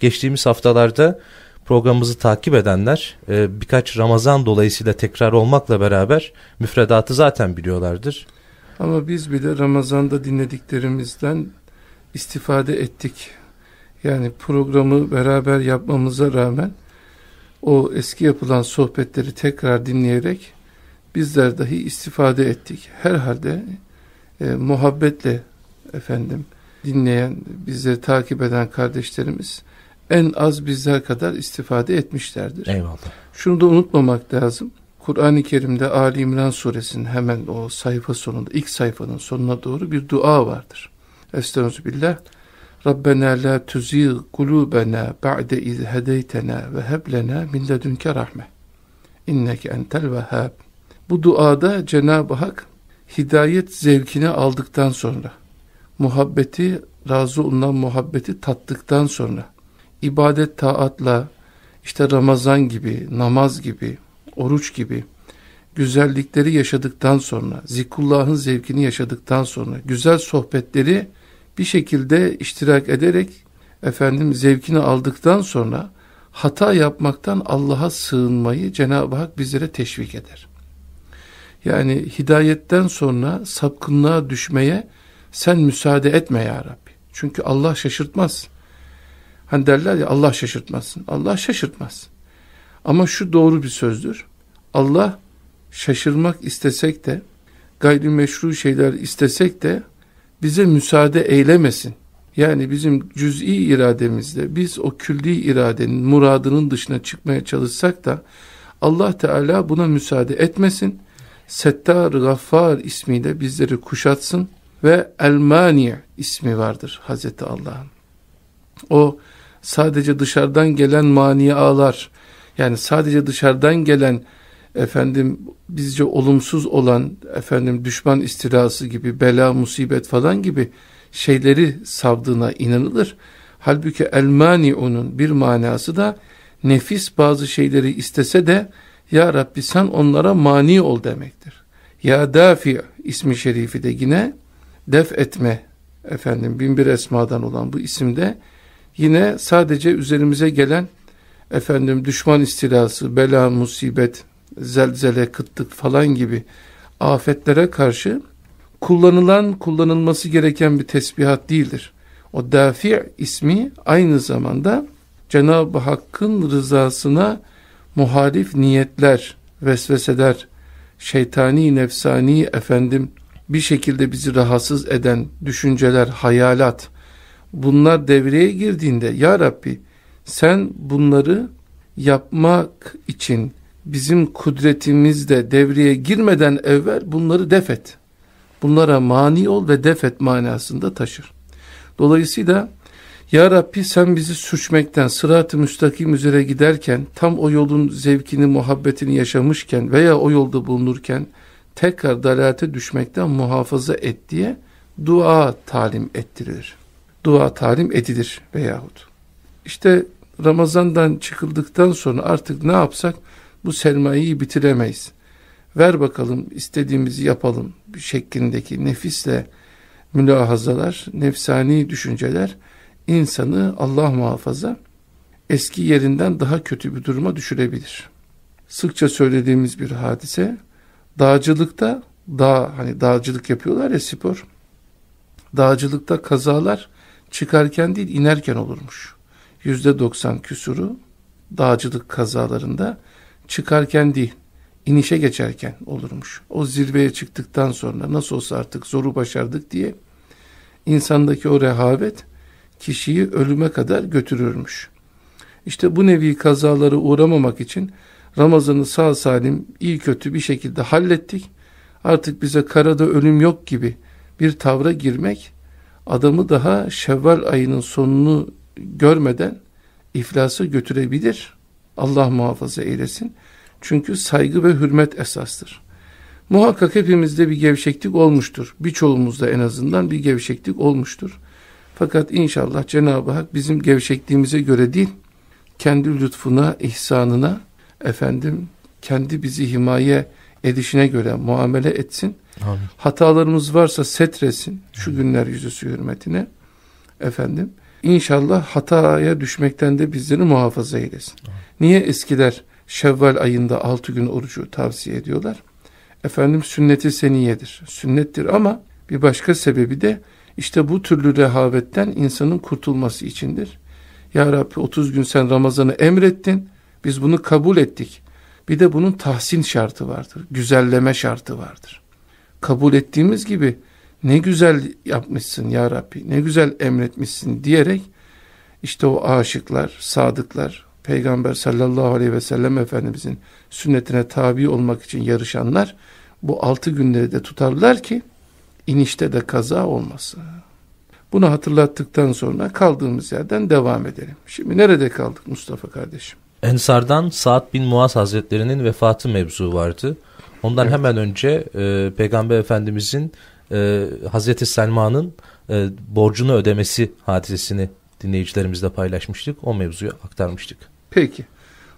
geçtiğimiz haftalarda programımızı takip edenler e, birkaç Ramazan dolayısıyla tekrar olmakla beraber müfredatı zaten biliyorlardır. Ama biz bile Ramazan'da dinlediklerimizden istifade ettik. Yani programı beraber yapmamıza rağmen o eski yapılan sohbetleri tekrar dinleyerek bizler dahi istifade ettik. Herhalde e, muhabbetle efendim dinleyen, bizleri takip eden kardeşlerimiz en az bizler kadar istifade etmişlerdir. Eyvallah. Şunu da unutmamak lazım. Kur'an-ı Kerim'de Ali İmran suresinin hemen o sayfa sonunda, ilk sayfanın sonuna doğru bir dua vardır. Estağfirullah. Rabbena la tuzigh kulubena ba'de iz hedeytena ve heb lena min ledunke rahme. İnneke entel vehhab. Bu duada Cenab-ı Hak hidayet zevkini aldıktan sonra, muhabbeti, razı olunan muhabbeti tattıktan sonra, ibadet taatla, işte Ramazan gibi, namaz gibi, oruç gibi güzellikleri yaşadıktan sonra, zikullahın zevkini yaşadıktan sonra, güzel sohbetleri bir şekilde iştirak ederek efendim zevkini aldıktan sonra hata yapmaktan Allah'a sığınmayı Cenab-ı Hak bizlere teşvik eder. Yani hidayetten sonra sapkınlığa düşmeye sen müsaade etme ya Rabbi. Çünkü Allah şaşırtmaz. Hani derler ya Allah şaşırtmazsın. Allah şaşırtmaz. Ama şu doğru bir sözdür. Allah şaşırmak istesek de gayrimeşru şeyler istesek de bize müsaade eylemesin. Yani bizim cüz'i irademizde biz o külli iradenin muradının dışına çıkmaya çalışsak da Allah Teala buna müsaade etmesin. Settar Gaffar ismiyle bizleri kuşatsın ve El-Mani ismi vardır Hazreti Allah'ın. O sadece dışarıdan gelen manialar yani sadece dışarıdan gelen efendim bizce olumsuz olan efendim düşman istilası gibi bela musibet falan gibi şeyleri savdığına inanılır. Halbuki el-mani'unun bir manası da nefis bazı şeyleri istese de ya Rabbi sen onlara mani ol demektir. Ya dafi ismi şerifi de yine def etme efendim binbir esmadan olan bu isimde yine sadece üzerimize gelen efendim düşman istilası, bela, musibet, zelzele, kıtlık falan gibi afetlere karşı kullanılan, kullanılması gereken bir tesbihat değildir. O dafi ismi aynı zamanda Cenab-ı Hakk'ın rızasına muhalif niyetler, vesveseler, şeytani, nefsani efendim bir şekilde bizi rahatsız eden düşünceler, hayalat bunlar devreye girdiğinde ya Rabbi sen bunları yapmak için bizim kudretimizde devreye girmeden evvel bunları defet. Bunlara mani ol ve defet manasında taşır. Dolayısıyla Ya Rabbi sen bizi suçmekten sırat-ı müstakim üzere giderken tam o yolun zevkini muhabbetini yaşamışken veya o yolda bulunurken tekrar dalalete düşmekten muhafaza et diye dua talim ettirilir. Dua talim edilir veyahut. İşte Ramazan'dan çıkıldıktan sonra artık ne yapsak bu sermayeyi bitiremeyiz. Ver bakalım istediğimizi yapalım şeklindeki nefisle mülahazalar, nefsani düşünceler insanı Allah muhafaza eski yerinden daha kötü bir duruma düşürebilir. Sıkça söylediğimiz bir hadise dağcılıkta dağ hani dağcılık yapıyorlar ya spor. Dağcılıkta kazalar çıkarken değil inerken olurmuş. Yüzde doksan küsuru dağcılık kazalarında çıkarken değil inişe geçerken olurmuş. O zirveye çıktıktan sonra nasıl olsa artık zoru başardık diye insandaki o rehavet kişiyi ölüme kadar götürürmüş. İşte bu nevi kazaları uğramamak için Ramazan'ı sağ salim iyi kötü bir şekilde hallettik. Artık bize karada ölüm yok gibi bir tavra girmek adamı daha Şevval ayının sonunu görmeden iflasa götürebilir. Allah muhafaza eylesin. Çünkü saygı ve hürmet esastır. Muhakkak hepimizde bir gevşeklik olmuştur. Birçoğumuzda en azından bir gevşeklik olmuştur. Fakat inşallah Cenab-ı Hak bizim gevşekliğimize göre değil, kendi lütfuna, ihsanına, efendim, kendi bizi himaye edişine göre muamele etsin. Amin. Hatalarımız varsa setresin şu günler yüzüsü hürmetine. Efendim, İnşallah hataya düşmekten de bizleri muhafaza eylesin. Niye eskiler Şevval ayında 6 gün orucu tavsiye ediyorlar? Efendim sünneti seniyedir. Sünnettir ama bir başka sebebi de işte bu türlü rehavetten insanın kurtulması içindir. Ya Rabbi 30 gün sen Ramazan'ı emrettin. Biz bunu kabul ettik. Bir de bunun tahsin şartı vardır. Güzelleme şartı vardır. Kabul ettiğimiz gibi ne güzel yapmışsın ya Rabbi, ne güzel emretmişsin diyerek işte o aşıklar, sadıklar, Peygamber sallallahu aleyhi ve sellem Efendimizin sünnetine tabi olmak için yarışanlar bu altı günleri de tutarlar ki inişte de kaza olmasın. Bunu hatırlattıktan sonra kaldığımız yerden devam edelim. Şimdi nerede kaldık Mustafa kardeşim? Ensardan Sa'd bin Muaz Hazretlerinin vefatı mevzu vardı. Ondan evet. hemen önce e, Peygamber Efendimizin e, Hazreti Selma'nın e, borcunu ödemesi hadisesini dinleyicilerimizle paylaşmıştık. O mevzuyu aktarmıştık. Peki.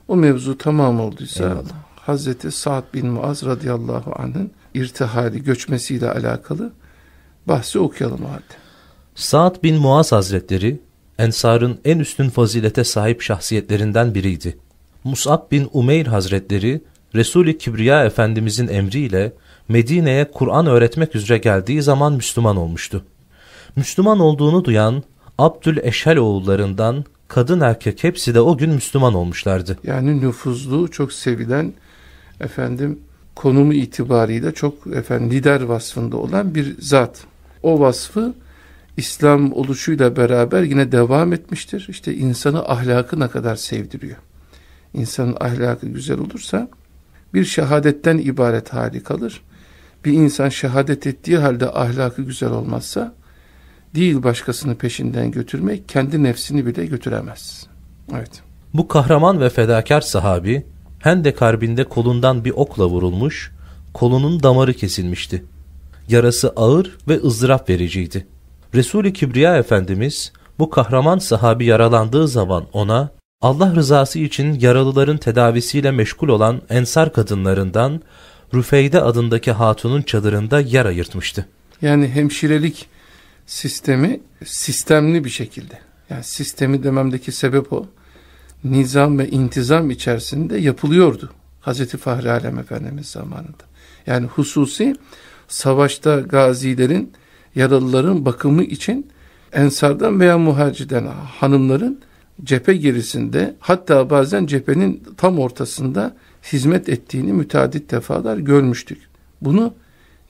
O mevzu tamam olduysa Eyvallah. Hazreti Sa'd bin Muaz radıyallahu anh'ın irtihali göçmesiyle alakalı bahsi okuyalım o halde. Sa'd bin Muaz Hazretleri Ensar'ın en üstün fazilete sahip şahsiyetlerinden biriydi. Mus'ab bin Umeyr Hazretleri Resul-i Kibriya Efendimizin emriyle Medine'ye Kur'an öğretmek üzere geldiği zaman Müslüman olmuştu. Müslüman olduğunu duyan Abdül Eşhel oğullarından kadın erkek hepsi de o gün Müslüman olmuşlardı. Yani nüfuzlu, çok sevilen efendim konumu itibariyle çok efendim lider vasfında olan bir zat. O vasfı İslam oluşuyla beraber yine devam etmiştir. İşte insanı ahlakı ne kadar sevdiriyor. İnsanın ahlakı güzel olursa bir şehadetten ibaret hali kalır. Bir insan şehadet ettiği halde ahlakı güzel olmazsa değil başkasını peşinden götürmek kendi nefsini bile götüremez. Evet. Bu kahraman ve fedakar sahabi Hendek Harbi'nde kolundan bir okla vurulmuş, kolunun damarı kesilmişti. Yarası ağır ve ızdırap vericiydi. Resul-i Kibriya Efendimiz bu kahraman sahabi yaralandığı zaman ona Allah rızası için yaralıların tedavisiyle meşgul olan ensar kadınlarından Rüfeyde adındaki hatunun çadırında yer ayırtmıştı. Yani hemşirelik sistemi sistemli bir şekilde. Yani sistemi dememdeki sebep o. Nizam ve intizam içerisinde yapılıyordu. Hazreti Fahri Alem Efendimiz zamanında. Yani hususi savaşta gazilerin, yaralıların bakımı için ensardan veya muhacirden hanımların cephe gerisinde hatta bazen cephenin tam ortasında hizmet ettiğini müteadit defalar görmüştük. Bunu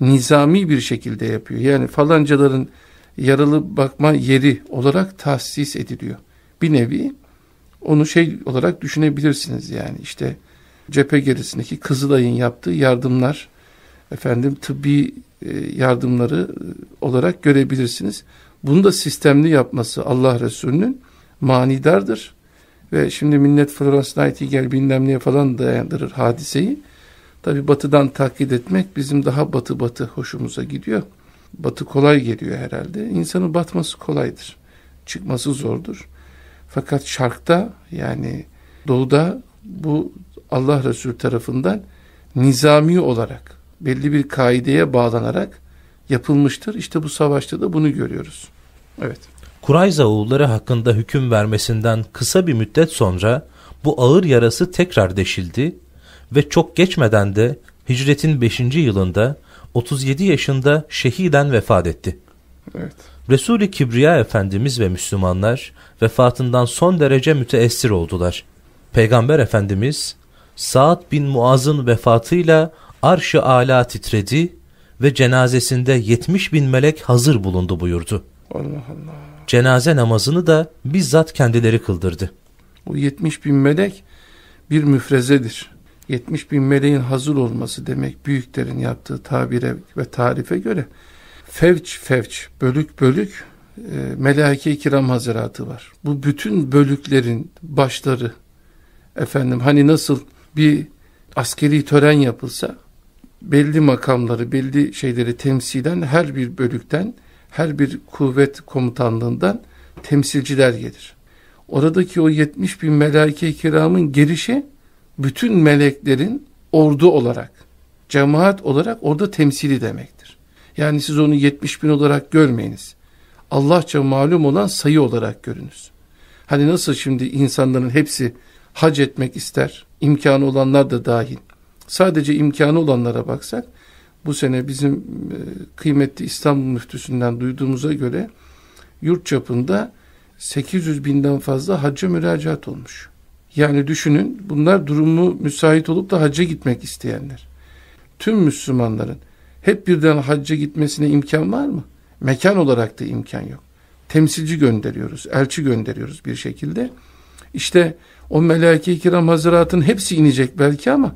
nizami bir şekilde yapıyor. Yani falancaların yaralı bakma yeri olarak tahsis ediliyor. Bir nevi onu şey olarak düşünebilirsiniz yani işte cephe gerisindeki Kızılay'ın yaptığı yardımlar efendim tıbbi e, yardımları olarak görebilirsiniz. Bunu da sistemli yapması Allah Resulü'nün manidardır. Ve şimdi millet Florence Nightingale bilmem neye falan dayandırır hadiseyi. Tabi batıdan taklit etmek bizim daha batı batı hoşumuza gidiyor. Batı kolay geliyor herhalde. İnsanın batması kolaydır. Çıkması zordur. Fakat şarkta yani doğuda bu Allah Resulü tarafından nizami olarak belli bir kaideye bağlanarak yapılmıştır. İşte bu savaşta da bunu görüyoruz. Evet. Kurayza oğulları hakkında hüküm vermesinden kısa bir müddet sonra bu ağır yarası tekrar deşildi ve çok geçmeden de hicretin 5. yılında 37 yaşında şehiden vefat etti. Evet. Resul-i Kibriya Efendimiz ve Müslümanlar vefatından son derece müteessir oldular. Peygamber Efendimiz Sa'd bin Muaz'ın vefatıyla arş-ı ala titredi ve cenazesinde 70 bin melek hazır bulundu buyurdu. Allah Allah. Cenaze namazını da bizzat kendileri kıldırdı. Bu 70 bin melek bir müfrezedir. 70 bin meleğin hazır olması demek büyüklerin yaptığı tabire ve tarife göre fevç fevç, bölük bölük e, melaike-i kiram hazaratı var. Bu bütün bölüklerin başları efendim hani nasıl bir askeri tören yapılsa belli makamları, belli şeyleri temsilen her bir bölükten, her bir kuvvet komutanlığından temsilciler gelir. Oradaki o 70 bin melaike-i kiramın gelişi bütün meleklerin ordu olarak, cemaat olarak orada temsili demektir. Yani siz onu 70 bin olarak görmeyiniz. Allahça malum olan sayı olarak görünüz. Hani nasıl şimdi insanların hepsi hac etmek ister, imkanı olanlar da dahil. Sadece imkanı olanlara baksak, bu sene bizim e, kıymetli İstanbul müftüsünden duyduğumuza göre yurt çapında 800 binden fazla hacca müracaat olmuş. Yani düşünün bunlar durumu müsait olup da hacca gitmek isteyenler. Tüm Müslümanların hep birden hacca gitmesine imkan var mı? Mekan olarak da imkan yok. Temsilci gönderiyoruz, elçi gönderiyoruz bir şekilde. İşte o melaike-i kiram hazıratın hepsi inecek belki ama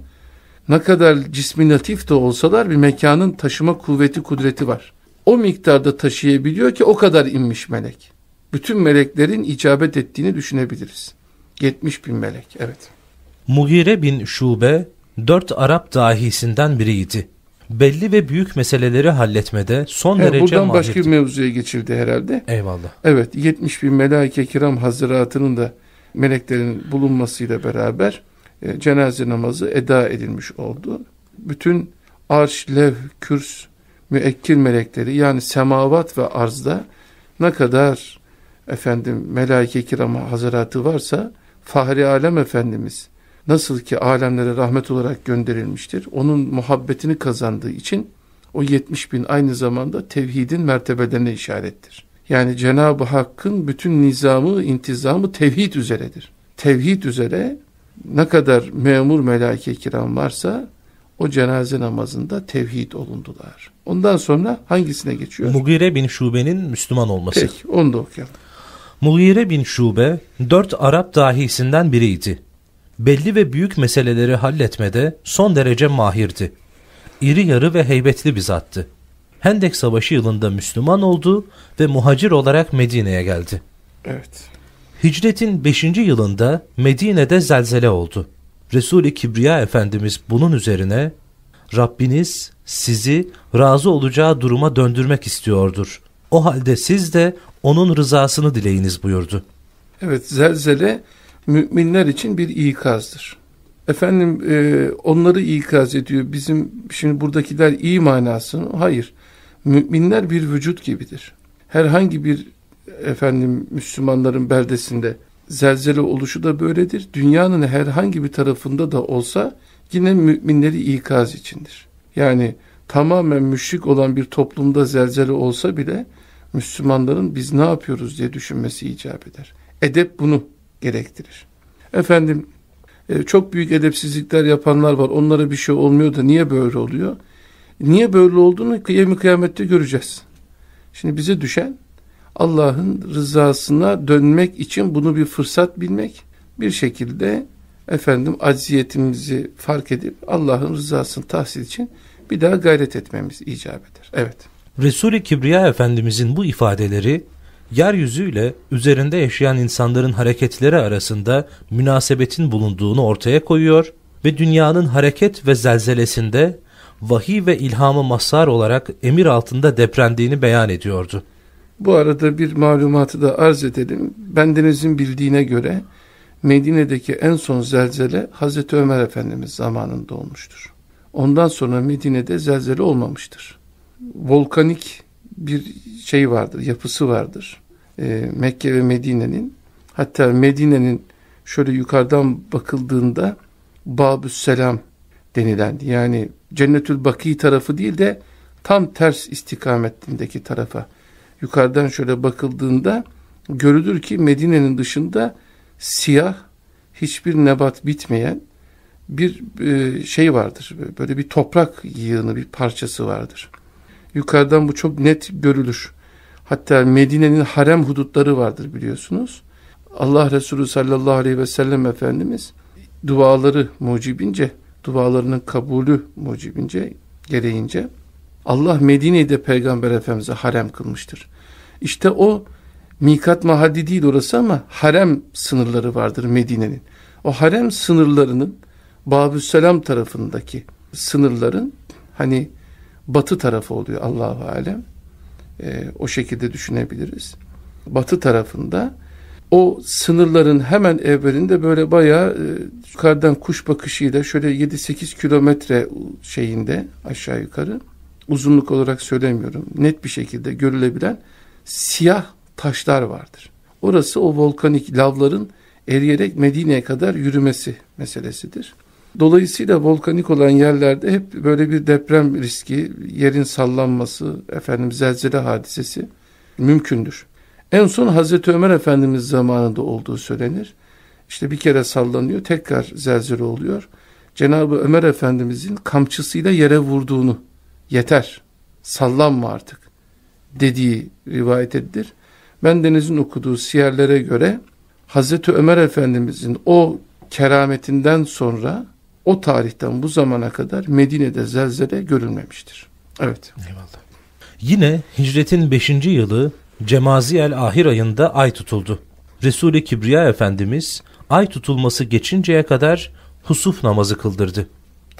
ne kadar cismi latif de olsalar bir mekanın taşıma kuvveti, kudreti var. O miktarda taşıyabiliyor ki o kadar inmiş melek. Bütün meleklerin icabet ettiğini düşünebiliriz. 70 bin melek, evet. Mugire bin Şube, dört Arap dahisinden biriydi. Belli ve büyük meseleleri halletmede son He, derece buradan mahirdi. başka bir mevzuya geçildi herhalde. Eyvallah. Evet 70 bin melaike kiram hazıratının da meleklerin bulunmasıyla beraber e, cenaze namazı eda edilmiş oldu. Bütün arş, lev, kürs, müekkil melekleri yani semavat ve arzda ne kadar efendim melaike kiram hazıratı varsa Fahri Alem Efendimiz nasıl ki alemlere rahmet olarak gönderilmiştir. Onun muhabbetini kazandığı için o 70 bin aynı zamanda tevhidin mertebelerine işarettir. Yani Cenab-ı Hakk'ın bütün nizamı, intizamı tevhid üzeredir. Tevhid üzere ne kadar memur melaike kiram varsa o cenaze namazında tevhid olundular. Ondan sonra hangisine geçiyor? Mugire bin Şube'nin Müslüman olması. Peki onu da okuyalım. Mugire bin Şube, dört Arap dahisinden biriydi. Belli ve büyük meseleleri halletmede son derece mahirdi. İri yarı ve heybetli bir zattı. Hendek Savaşı yılında Müslüman oldu ve muhacir olarak Medine'ye geldi. Evet. Hicretin 5. yılında Medine'de zelzele oldu. Resul-i Kibriya Efendimiz bunun üzerine Rabbiniz sizi razı olacağı duruma döndürmek istiyordur. O halde siz de onun rızasını dileyiniz buyurdu. Evet zelzele müminler için bir ikazdır. Efendim e, onları ikaz ediyor. Bizim şimdi buradakiler iyi manasını. Hayır. Müminler bir vücut gibidir. Herhangi bir efendim Müslümanların beldesinde zelzele oluşu da böyledir. Dünyanın herhangi bir tarafında da olsa yine müminleri ikaz içindir. Yani tamamen müşrik olan bir toplumda zelzele olsa bile Müslümanların biz ne yapıyoruz diye düşünmesi icap eder. Edep bunu gerektirir. Efendim e, çok büyük edepsizlikler yapanlar var. Onlara bir şey olmuyor da niye böyle oluyor? Niye böyle olduğunu kıyami kıyamette göreceğiz. Şimdi bize düşen Allah'ın rızasına dönmek için bunu bir fırsat bilmek, bir şekilde efendim acziyetimizi fark edip Allah'ın rızasını tahsil için bir daha gayret etmemiz icap eder. Evet. Resul-i Kibriya Efendimizin bu ifadeleri yeryüzüyle üzerinde yaşayan insanların hareketleri arasında münasebetin bulunduğunu ortaya koyuyor ve dünyanın hareket ve zelzelesinde vahiy ve ilhamı mazhar olarak emir altında deprendiğini beyan ediyordu. Bu arada bir malumatı da arz edelim. Bendenizin bildiğine göre Medine'deki en son zelzele Hazreti Ömer Efendimiz zamanında olmuştur. Ondan sonra Medine'de zelzele olmamıştır. Volkanik bir şey vardır, yapısı vardır. Ee, Mekke ve Medine'nin hatta Medine'nin şöyle yukarıdan bakıldığında Babüsselam denilen yani Cennetül Baki tarafı değil de tam ters istikametindeki tarafa yukarıdan şöyle bakıldığında görülür ki Medine'nin dışında siyah hiçbir nebat bitmeyen bir e, şey vardır. Böyle bir toprak yığını bir parçası vardır. Yukarıdan bu çok net görülür. Hatta Medine'nin harem hudutları vardır biliyorsunuz. Allah Resulü sallallahu aleyhi ve sellem Efendimiz duaları mucibince, dualarının kabulü mucibince, gereğince Allah Medine'yi de Peygamber Efendimiz'e harem kılmıştır. İşte o mikat mahalli değil orası ama harem sınırları vardır Medine'nin. O harem sınırlarının Babüsselam tarafındaki sınırların hani batı tarafı oluyor Allahu alem. E, o şekilde düşünebiliriz. Batı tarafında o sınırların hemen evvelinde böyle bayağı e, yukarıdan kuş bakışıyla şöyle 7-8 kilometre şeyinde aşağı yukarı uzunluk olarak söylemiyorum net bir şekilde görülebilen siyah taşlar vardır. Orası o volkanik lavların eriyerek Medine'ye kadar yürümesi meselesidir. Dolayısıyla volkanik olan yerlerde hep böyle bir deprem riski, yerin sallanması, efendim zelzele hadisesi mümkündür. En son Hazreti Ömer Efendimiz zamanında olduğu söylenir. İşte bir kere sallanıyor, tekrar zelzele oluyor. Cenab-ı Ömer Efendimizin kamçısıyla yere vurduğunu, yeter, sallanma artık dediği rivayet edilir. Bendeniz'in okuduğu siyerlere göre Hazreti Ömer Efendimizin o kerametinden sonra o tarihten bu zamana kadar Medine'de zelzele görülmemiştir. Evet. Eyvallah. Yine hicretin 5. yılı Cemaziyel ahir ayında ay tutuldu. Resul-i Kibriya Efendimiz ay tutulması geçinceye kadar husuf namazı kıldırdı.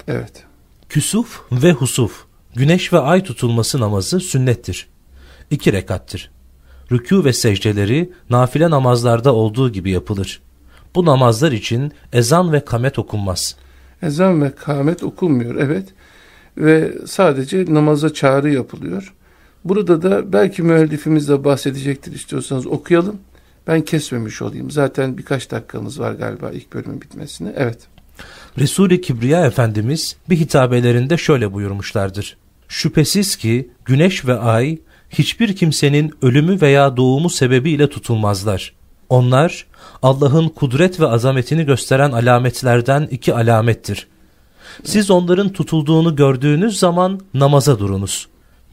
Evet. Küsuf ve husuf, güneş ve ay tutulması namazı sünnettir. İki rekattır. Rükû ve secdeleri nafile namazlarda olduğu gibi yapılır. Bu namazlar için ezan ve kamet okunmaz. Ezan ve kamet okunmuyor evet ve sadece namaza çağrı yapılıyor. Burada da belki müellifimiz de bahsedecektir istiyorsanız okuyalım. Ben kesmemiş olayım. Zaten birkaç dakikamız var galiba ilk bölümün bitmesine. Evet. Resul-i Kibriya Efendimiz bir hitabelerinde şöyle buyurmuşlardır. Şüphesiz ki güneş ve ay hiçbir kimsenin ölümü veya doğumu sebebiyle tutulmazlar. Onlar Allah'ın kudret ve azametini gösteren alametlerden iki alamettir. Siz onların tutulduğunu gördüğünüz zaman namaza durunuz.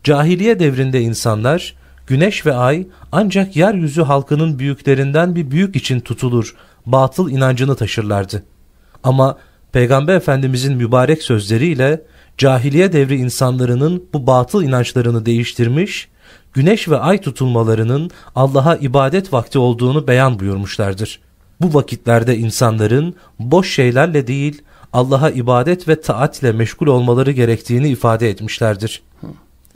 Cahiliye devrinde insanlar güneş ve ay ancak yeryüzü halkının büyüklerinden bir büyük için tutulur, batıl inancını taşırlardı. Ama Peygamber Efendimizin mübarek sözleriyle cahiliye devri insanlarının bu batıl inançlarını değiştirmiş, güneş ve ay tutulmalarının Allah'a ibadet vakti olduğunu beyan buyurmuşlardır. Bu vakitlerde insanların boş şeylerle değil Allah'a ibadet ve taatle meşgul olmaları gerektiğini ifade etmişlerdir.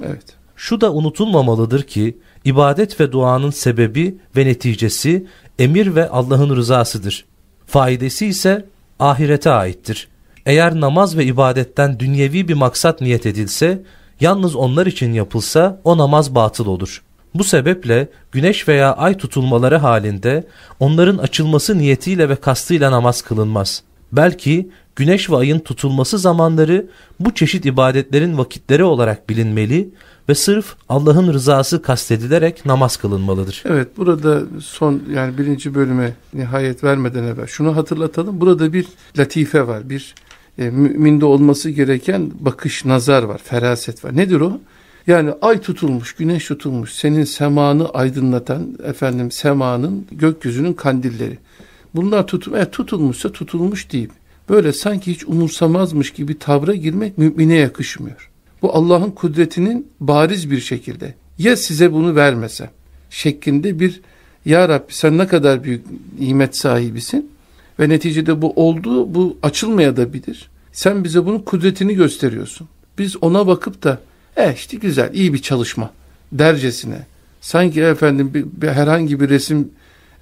Evet. Şu da unutulmamalıdır ki ibadet ve duanın sebebi ve neticesi emir ve Allah'ın rızasıdır. Faidesi ise ahirete aittir. Eğer namaz ve ibadetten dünyevi bir maksat niyet edilse, yalnız onlar için yapılsa o namaz batıl olur. Bu sebeple güneş veya ay tutulmaları halinde onların açılması niyetiyle ve kastıyla namaz kılınmaz. Belki güneş ve ayın tutulması zamanları bu çeşit ibadetlerin vakitleri olarak bilinmeli ve sırf Allah'ın rızası kastedilerek namaz kılınmalıdır. Evet burada son yani birinci bölüme nihayet vermeden evvel şunu hatırlatalım. Burada bir latife var. Bir e, müminde olması gereken bakış, nazar var, feraset var. Nedir o? Yani ay tutulmuş, güneş tutulmuş, senin semanı aydınlatan efendim semanın, gökyüzünün kandilleri. Bunlar tutum, e, tutulmuşsa tutulmuş deyip böyle sanki hiç umursamazmış gibi tavra girmek mümine yakışmıyor. Bu Allah'ın kudretinin bariz bir şekilde ya size bunu vermese şeklinde bir ya Rabbi sen ne kadar büyük nimet sahibisin ve neticede bu oldu bu açılmaya da bilir. Sen bize bunun kudretini gösteriyorsun. Biz ona bakıp da e işte güzel iyi bir çalışma dercesine sanki efendim bir, bir herhangi bir resim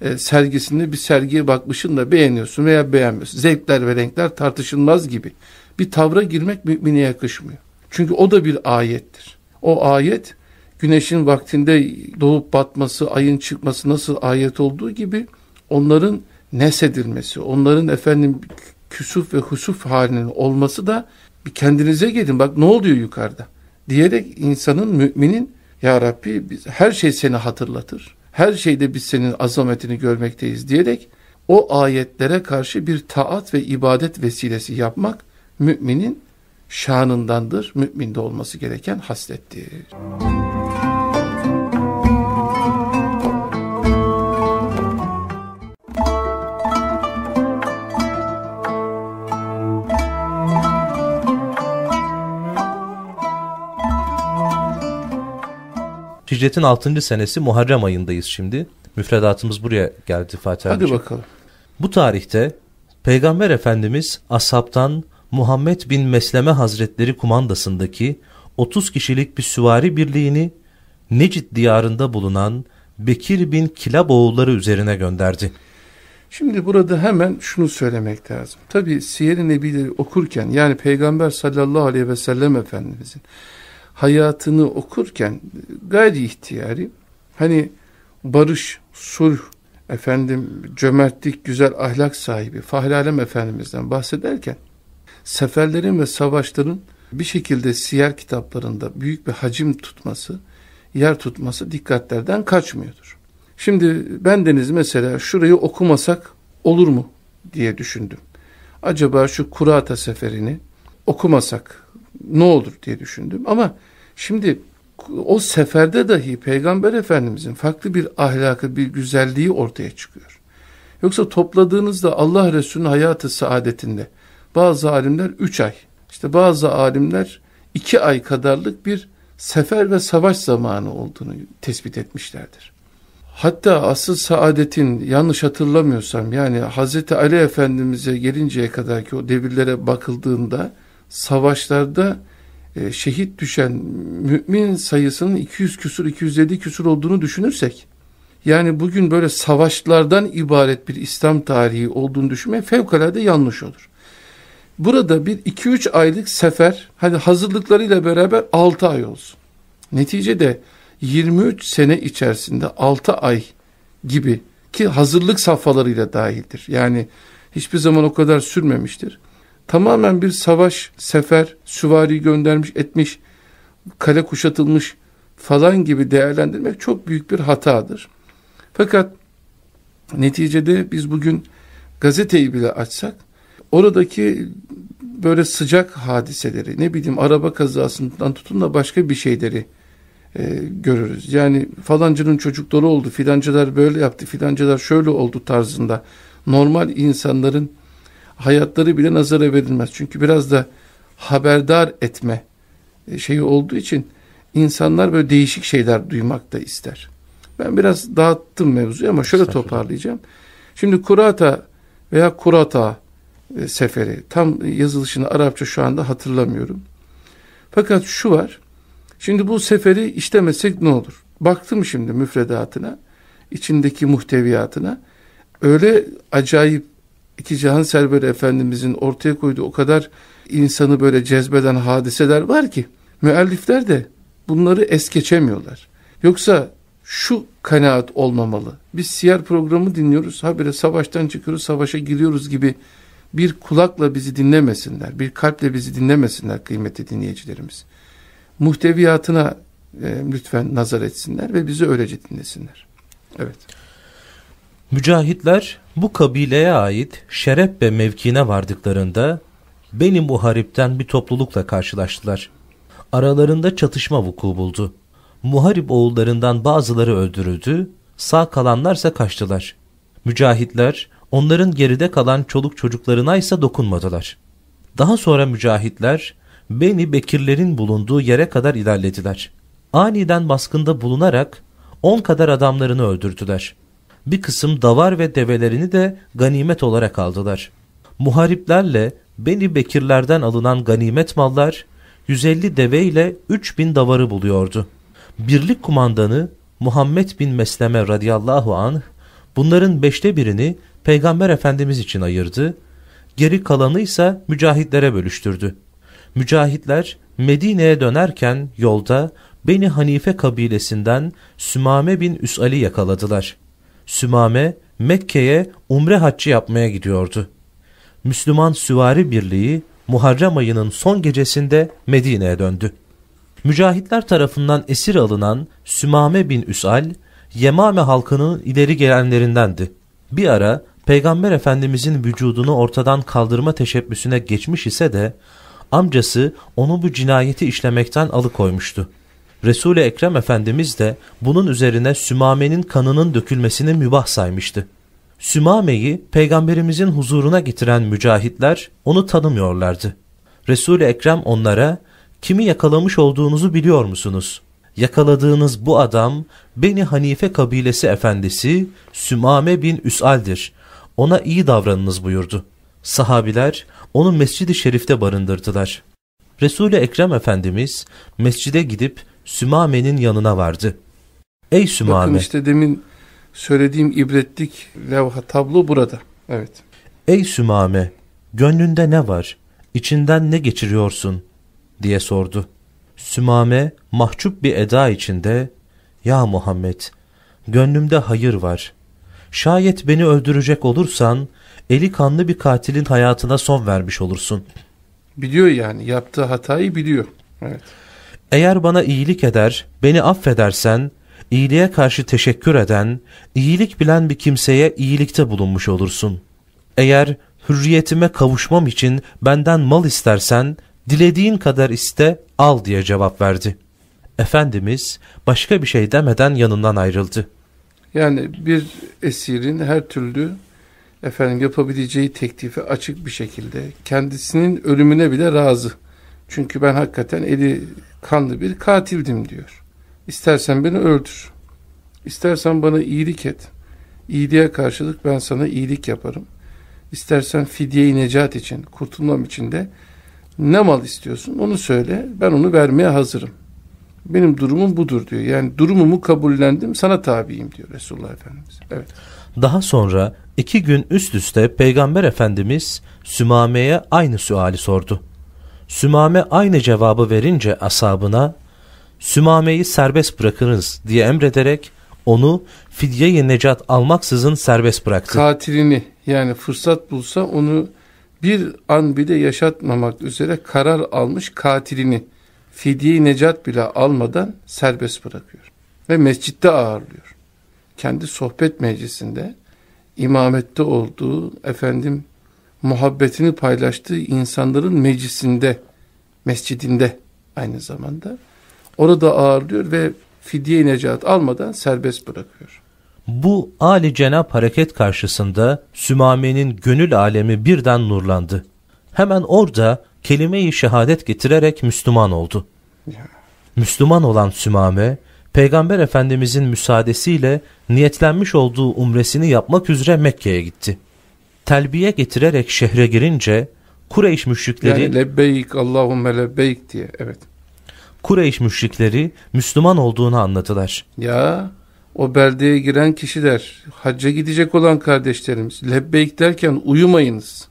e, sergisinde bir sergiye bakmışın da beğeniyorsun veya beğenmiyorsun. Zevkler ve renkler tartışılmaz gibi bir tavra girmek mümine yakışmıyor. Çünkü o da bir ayettir. O ayet güneşin vaktinde doğup batması, ayın çıkması nasıl ayet olduğu gibi onların nesedilmesi, onların efendim küsuf ve husuf halinin olması da bir kendinize gelin bak ne oluyor yukarıda diyerek insanın müminin ya Rabbi biz, her şey seni hatırlatır. Her şeyde biz senin azametini görmekteyiz diyerek o ayetlere karşı bir taat ve ibadet vesilesi yapmak müminin şanındandır. Müminde olması gereken haslettir. Hicretin 6. senesi Muharrem ayındayız şimdi. Müfredatımız buraya geldi Fatih Hadi bakalım. Bu tarihte Peygamber Efendimiz ashabtan Muhammed bin Mesleme Hazretleri kumandasındaki 30 kişilik bir süvari birliğini Necid diyarında bulunan Bekir bin Kilab oğulları üzerine gönderdi. Şimdi burada hemen şunu söylemek lazım. Tabi Siyer-i Nebileri okurken yani Peygamber sallallahu aleyhi ve sellem Efendimizin hayatını okurken gayri ihtiyari Hani barış, sulh, efendim cömertlik, güzel ahlak sahibi Fahri Efendimiz'den bahsederken seferlerin ve savaşların bir şekilde siyer kitaplarında büyük bir hacim tutması, yer tutması dikkatlerden kaçmıyordur. Şimdi ben deniz mesela şurayı okumasak olur mu diye düşündüm. Acaba şu Kurata seferini okumasak ne olur diye düşündüm. Ama şimdi o seferde dahi Peygamber Efendimizin farklı bir ahlakı, bir güzelliği ortaya çıkıyor. Yoksa topladığınızda Allah Resulü'nün hayatı saadetinde bazı alimler üç ay, işte bazı alimler iki ay kadarlık bir sefer ve savaş zamanı olduğunu tespit etmişlerdir. Hatta asıl saadetin yanlış hatırlamıyorsam yani Hazreti Ali Efendimiz'e gelinceye kadar ki o devirlere bakıldığında savaşlarda e, şehit düşen mümin sayısının 200 küsur 250 küsur olduğunu düşünürsek yani bugün böyle savaşlardan ibaret bir İslam tarihi olduğunu düşünmek fevkalade yanlış olur. Burada bir 2-3 aylık sefer hadi hazırlıklarıyla beraber 6 ay olsun. Neticede 23 sene içerisinde 6 ay gibi ki hazırlık safhalarıyla dahildir. Yani hiçbir zaman o kadar sürmemiştir. Tamamen bir savaş, sefer, süvari göndermiş, etmiş, kale kuşatılmış falan gibi değerlendirmek çok büyük bir hatadır. Fakat neticede biz bugün gazeteyi bile açsak oradaki böyle sıcak hadiseleri ne bileyim araba kazasından tutun da başka bir şeyleri e, görürüz. Yani falancının çocukları oldu, filancılar böyle yaptı, filancılar şöyle oldu tarzında normal insanların hayatları bile nazara verilmez. Çünkü biraz da haberdar etme e, şeyi olduğu için insanlar böyle değişik şeyler duymak da ister. Ben biraz dağıttım mevzuyu ama şöyle toparlayacağım. Şimdi Kurata veya Kurata e, seferi tam yazılışını Arapça şu anda hatırlamıyorum. Fakat şu var. Şimdi bu seferi işlemesek ne olur? Baktım şimdi müfredatına, içindeki muhteviyatına. Öyle acayip iki Cihan Server Efendimizin ortaya koyduğu o kadar insanı böyle cezbeden hadiseler var ki müellifler de bunları es geçemiyorlar. Yoksa şu kanaat olmamalı. Biz siyer programı dinliyoruz. Habire savaştan çıkıyoruz, savaşa giriyoruz gibi bir kulakla bizi dinlemesinler. Bir kalple bizi dinlemesinler kıymetli dinleyicilerimiz. Muhteviyatına e, lütfen nazar etsinler ve bizi öylece dinlesinler. Evet. Mücahitler bu kabileye ait şeref ve mevkine vardıklarında benim Muharip'ten bir toplulukla karşılaştılar. Aralarında çatışma vuku buldu. Muharip oğullarından bazıları öldürüldü, sağ kalanlarsa kaçtılar. Mücahitler onların geride kalan çoluk çocuklarına ise dokunmadılar. Daha sonra mücahitler Beni Bekirlerin bulunduğu yere kadar ilerlediler. Aniden baskında bulunarak on kadar adamlarını öldürdüler.'' Bir kısım davar ve develerini de ganimet olarak aldılar. Muhariplerle Beni Bekirlerden alınan ganimet mallar 150 deve ile 3000 davarı buluyordu. Birlik kumandanı Muhammed bin Mesleme radıyallahu anh bunların beşte birini Peygamber Efendimiz için ayırdı, geri kalanı ise mücahitlere bölüştürdü. Mücahitler Medine'ye dönerken yolda Beni Hanife kabilesinden Sümame bin Üs'ali yakaladılar. Sümame Mekke'ye umre haccı yapmaya gidiyordu. Müslüman Süvari Birliği Muharrem ayının son gecesinde Medine'ye döndü. Mücahitler tarafından esir alınan Sümame bin Üsal, Yemame halkının ileri gelenlerindendi. Bir ara Peygamber Efendimizin vücudunu ortadan kaldırma teşebbüsüne geçmiş ise de amcası onu bu cinayeti işlemekten alıkoymuştu. Resul-i Ekrem Efendimiz de bunun üzerine Sümame'nin kanının dökülmesini mübah saymıştı. Sümame'yi peygamberimizin huzuruna getiren mücahitler onu tanımıyorlardı. Resul-i Ekrem onlara kimi yakalamış olduğunuzu biliyor musunuz? Yakaladığınız bu adam Beni Hanife kabilesi efendisi Sümame bin Üs'al'dir. Ona iyi davranınız buyurdu. Sahabiler onu mescidi şerifte barındırdılar. Resul-i Ekrem Efendimiz mescide gidip Sümame'nin yanına vardı. Ey Sümame! Bakın işte demin söylediğim ibretlik levha tablo burada. Evet. Ey Sümame! Gönlünde ne var? İçinden ne geçiriyorsun? diye sordu. Sümame mahcup bir eda içinde Ya Muhammed gönlümde hayır var. Şayet beni öldürecek olursan eli kanlı bir katilin hayatına son vermiş olursun. Biliyor yani yaptığı hatayı biliyor. Evet. Eğer bana iyilik eder, beni affedersen, iyiliğe karşı teşekkür eden, iyilik bilen bir kimseye iyilikte bulunmuş olursun. Eğer hürriyetime kavuşmam için benden mal istersen, dilediğin kadar iste, al diye cevap verdi. Efendimiz başka bir şey demeden yanından ayrıldı. Yani bir esirin her türlü efendim yapabileceği teklifi açık bir şekilde kendisinin ölümüne bile razı. Çünkü ben hakikaten eli kanlı bir katildim diyor. İstersen beni öldür. İstersen bana iyilik et. İyiliğe karşılık ben sana iyilik yaparım. İstersen fidye-i necat için, kurtulmam için de ne mal istiyorsun onu söyle. Ben onu vermeye hazırım. Benim durumum budur diyor. Yani durumumu kabullendim sana tabiyim diyor Resulullah Efendimiz. Evet. Daha sonra iki gün üst üste Peygamber Efendimiz Sümame'ye aynı suali sordu. Sümame aynı cevabı verince asabına Sümame'yi serbest bırakınız diye emrederek onu fidye-i necat almaksızın serbest bıraktı. Katilini yani fırsat bulsa onu bir an bile yaşatmamak üzere karar almış katilini fidye necat bile almadan serbest bırakıyor. Ve mescitte ağırlıyor. Kendi sohbet meclisinde imamette olduğu efendim muhabbetini paylaştığı insanların meclisinde, mescidinde aynı zamanda orada ağırlıyor ve fidye necat almadan serbest bırakıyor. Bu Ali Cenab hareket karşısında Sümame'nin gönül alemi birden nurlandı. Hemen orada kelime-i şehadet getirerek Müslüman oldu. Ya. Müslüman olan Sümame, Peygamber Efendimizin müsaadesiyle niyetlenmiş olduğu umresini yapmak üzere Mekke'ye gitti. Telbiye getirerek şehre girince Kureyş müşrikleri yani lebbeyk Allahümme lebbeyk diye evet. Kureyş müşrikleri Müslüman olduğunu anladılar. Ya o beldeye giren kişiler hacca gidecek olan kardeşlerimiz lebbeyk derken uyumayınız.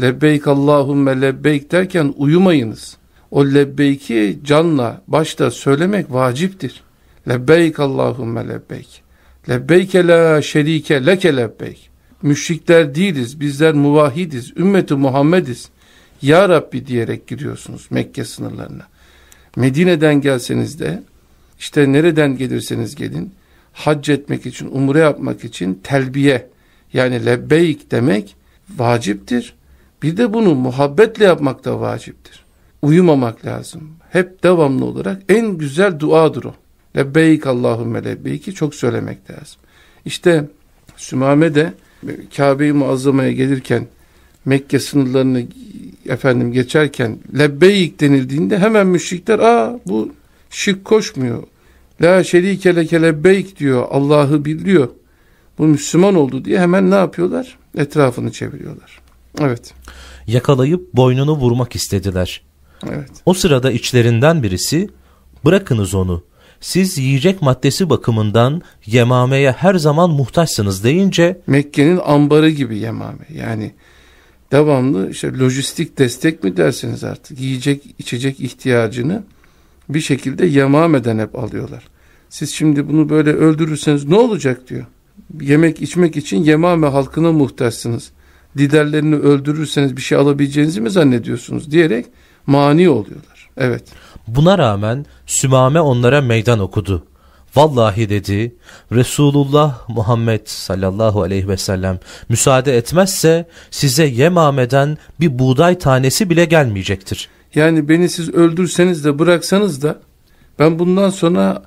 Lebbeyk Allahümme lebbeyk derken uyumayınız. O lebbeyki canla başta söylemek vaciptir. Lebbeyk Allahümme lebbeyk. Lebbeyke la şerike leke lebbeyk. Müşrikler değiliz, bizler muvahidiz, ümmeti Muhammediz. Ya Rabbi diyerek giriyorsunuz Mekke sınırlarına. Medine'den gelseniz de, işte nereden gelirseniz gelin, hac etmek için, umre yapmak için telbiye, yani lebbeyk demek vaciptir. Bir de bunu muhabbetle yapmak da vaciptir. Uyumamak lazım. Hep devamlı olarak en güzel duadır o. Lebbeyk Allahümme lebbeyki çok söylemek lazım. İşte Sümame de Kabe-i Muazzama'ya gelirken Mekke sınırlarını efendim geçerken lebbeyk denildiğinde hemen müşrikler aa bu şirk koşmuyor. La şerike leke lebbeyk diyor. Allah'ı biliyor. Bu Müslüman oldu diye hemen ne yapıyorlar? Etrafını çeviriyorlar. Evet. Yakalayıp boynunu vurmak istediler. Evet. O sırada içlerinden birisi bırakınız onu. Siz yiyecek maddesi bakımından Yemame'ye her zaman muhtaçsınız deyince Mekke'nin ambarı gibi Yemame. Yani devamlı işte lojistik destek mi dersiniz artık yiyecek içecek ihtiyacını bir şekilde Yemame'den hep alıyorlar. Siz şimdi bunu böyle öldürürseniz ne olacak diyor. Yemek içmek için Yemame halkına muhtaçsınız liderlerini öldürürseniz bir şey alabileceğinizi mi zannediyorsunuz diyerek mani oluyorlar. Evet. Buna rağmen Sümame onlara meydan okudu. Vallahi dedi Resulullah Muhammed sallallahu aleyhi ve sellem müsaade etmezse size Yemame'den bir buğday tanesi bile gelmeyecektir. Yani beni siz öldürseniz de bıraksanız da ben bundan sonra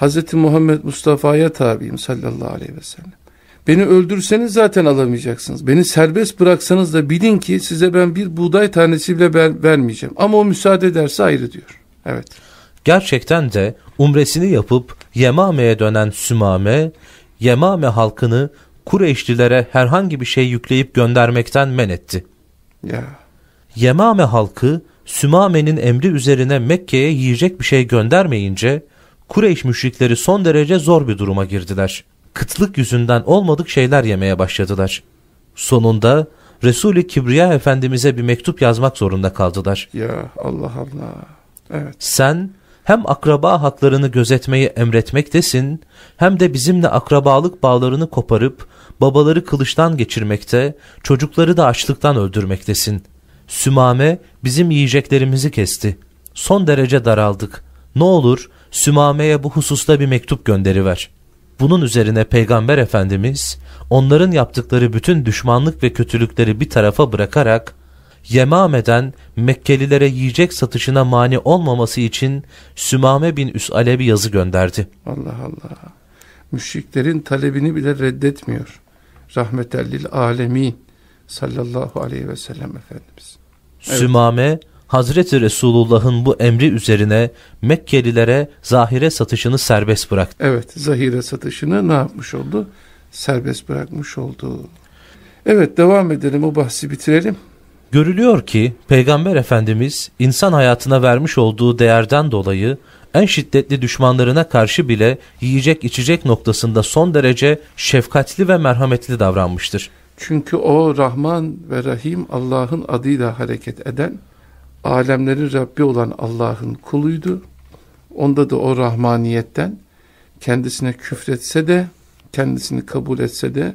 Hz. Muhammed Mustafa'ya tabiyim sallallahu aleyhi ve sellem. Beni öldürseniz zaten alamayacaksınız. Beni serbest bıraksanız da bilin ki size ben bir buğday tanesi bile ver, vermeyeceğim. Ama o müsaade ederse ayrı diyor. Evet. Gerçekten de umresini yapıp Yemame'ye dönen Sümame, Yemame halkını Kureyşlilere herhangi bir şey yükleyip göndermekten men etti. Ya. Yemame halkı Sümame'nin emri üzerine Mekke'ye yiyecek bir şey göndermeyince Kureyş müşrikleri son derece zor bir duruma girdiler kıtlık yüzünden olmadık şeyler yemeye başladılar. Sonunda Resul-i Kibriya Efendimiz'e bir mektup yazmak zorunda kaldılar. Ya Allah Allah. Evet. Sen hem akraba haklarını gözetmeyi emretmektesin, hem de bizimle akrabalık bağlarını koparıp babaları kılıçtan geçirmekte, çocukları da açlıktan öldürmektesin. Sümame bizim yiyeceklerimizi kesti. Son derece daraldık. Ne olur Sümame'ye bu hususta bir mektup gönderiver. Bunun üzerine Peygamber Efendimiz onların yaptıkları bütün düşmanlık ve kötülükleri bir tarafa bırakarak Yemame'den Mekkelilere yiyecek satışına mani olmaması için Sümame bin Üs'ale bir yazı gönderdi. Allah Allah. Müşriklerin talebini bile reddetmiyor. Rahmetellil alemin sallallahu aleyhi ve sellem Efendimiz. Evet. Sümame Hazreti Resulullah'ın bu emri üzerine Mekkelilere zahire satışını serbest bıraktı. Evet zahire satışını ne yapmış oldu? Serbest bırakmış oldu. Evet devam edelim o bahsi bitirelim. Görülüyor ki Peygamber Efendimiz insan hayatına vermiş olduğu değerden dolayı en şiddetli düşmanlarına karşı bile yiyecek içecek noktasında son derece şefkatli ve merhametli davranmıştır. Çünkü o Rahman ve Rahim Allah'ın adıyla hareket eden, alemlerin Rabbi olan Allah'ın kuluydu. Onda da o rahmaniyetten kendisine küfretse de, kendisini kabul etse de,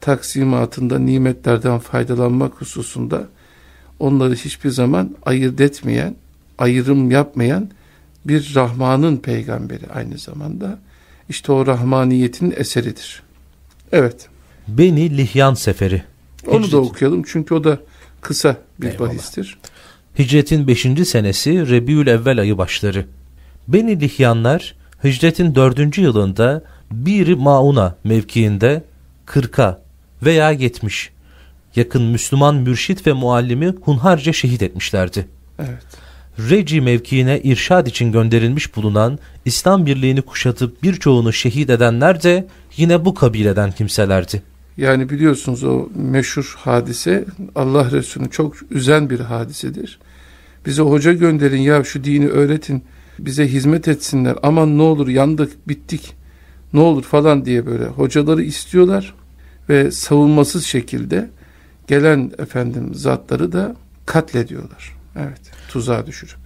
taksimatında nimetlerden faydalanmak hususunda onları hiçbir zaman ayırt etmeyen, ayrım yapmayan bir Rahman'ın peygamberi aynı zamanda. İşte o rahmaniyetin eseridir. Evet. Beni Lihyan Seferi. Onu da okuyalım çünkü o da kısa bir Eyvallah. bahistir. Hicretin 5. senesi Rebiül Evvel ayı başları. Beni Lihyanlar hicretin 4. yılında bir Mauna mevkiinde 40'a veya 70 yakın Müslüman mürşit ve muallimi hunharca şehit etmişlerdi. Evet. Reci mevkiine irşad için gönderilmiş bulunan İslam birliğini kuşatıp birçoğunu şehit edenler de yine bu kabileden kimselerdi. Yani biliyorsunuz o meşhur hadise Allah Resulü'nü çok üzen bir hadisedir. Bize hoca gönderin ya şu dini öğretin bize hizmet etsinler aman ne olur yandık bittik ne olur falan diye böyle hocaları istiyorlar ve savunmasız şekilde gelen efendim zatları da katlediyorlar. Evet tuzağa düşürüp.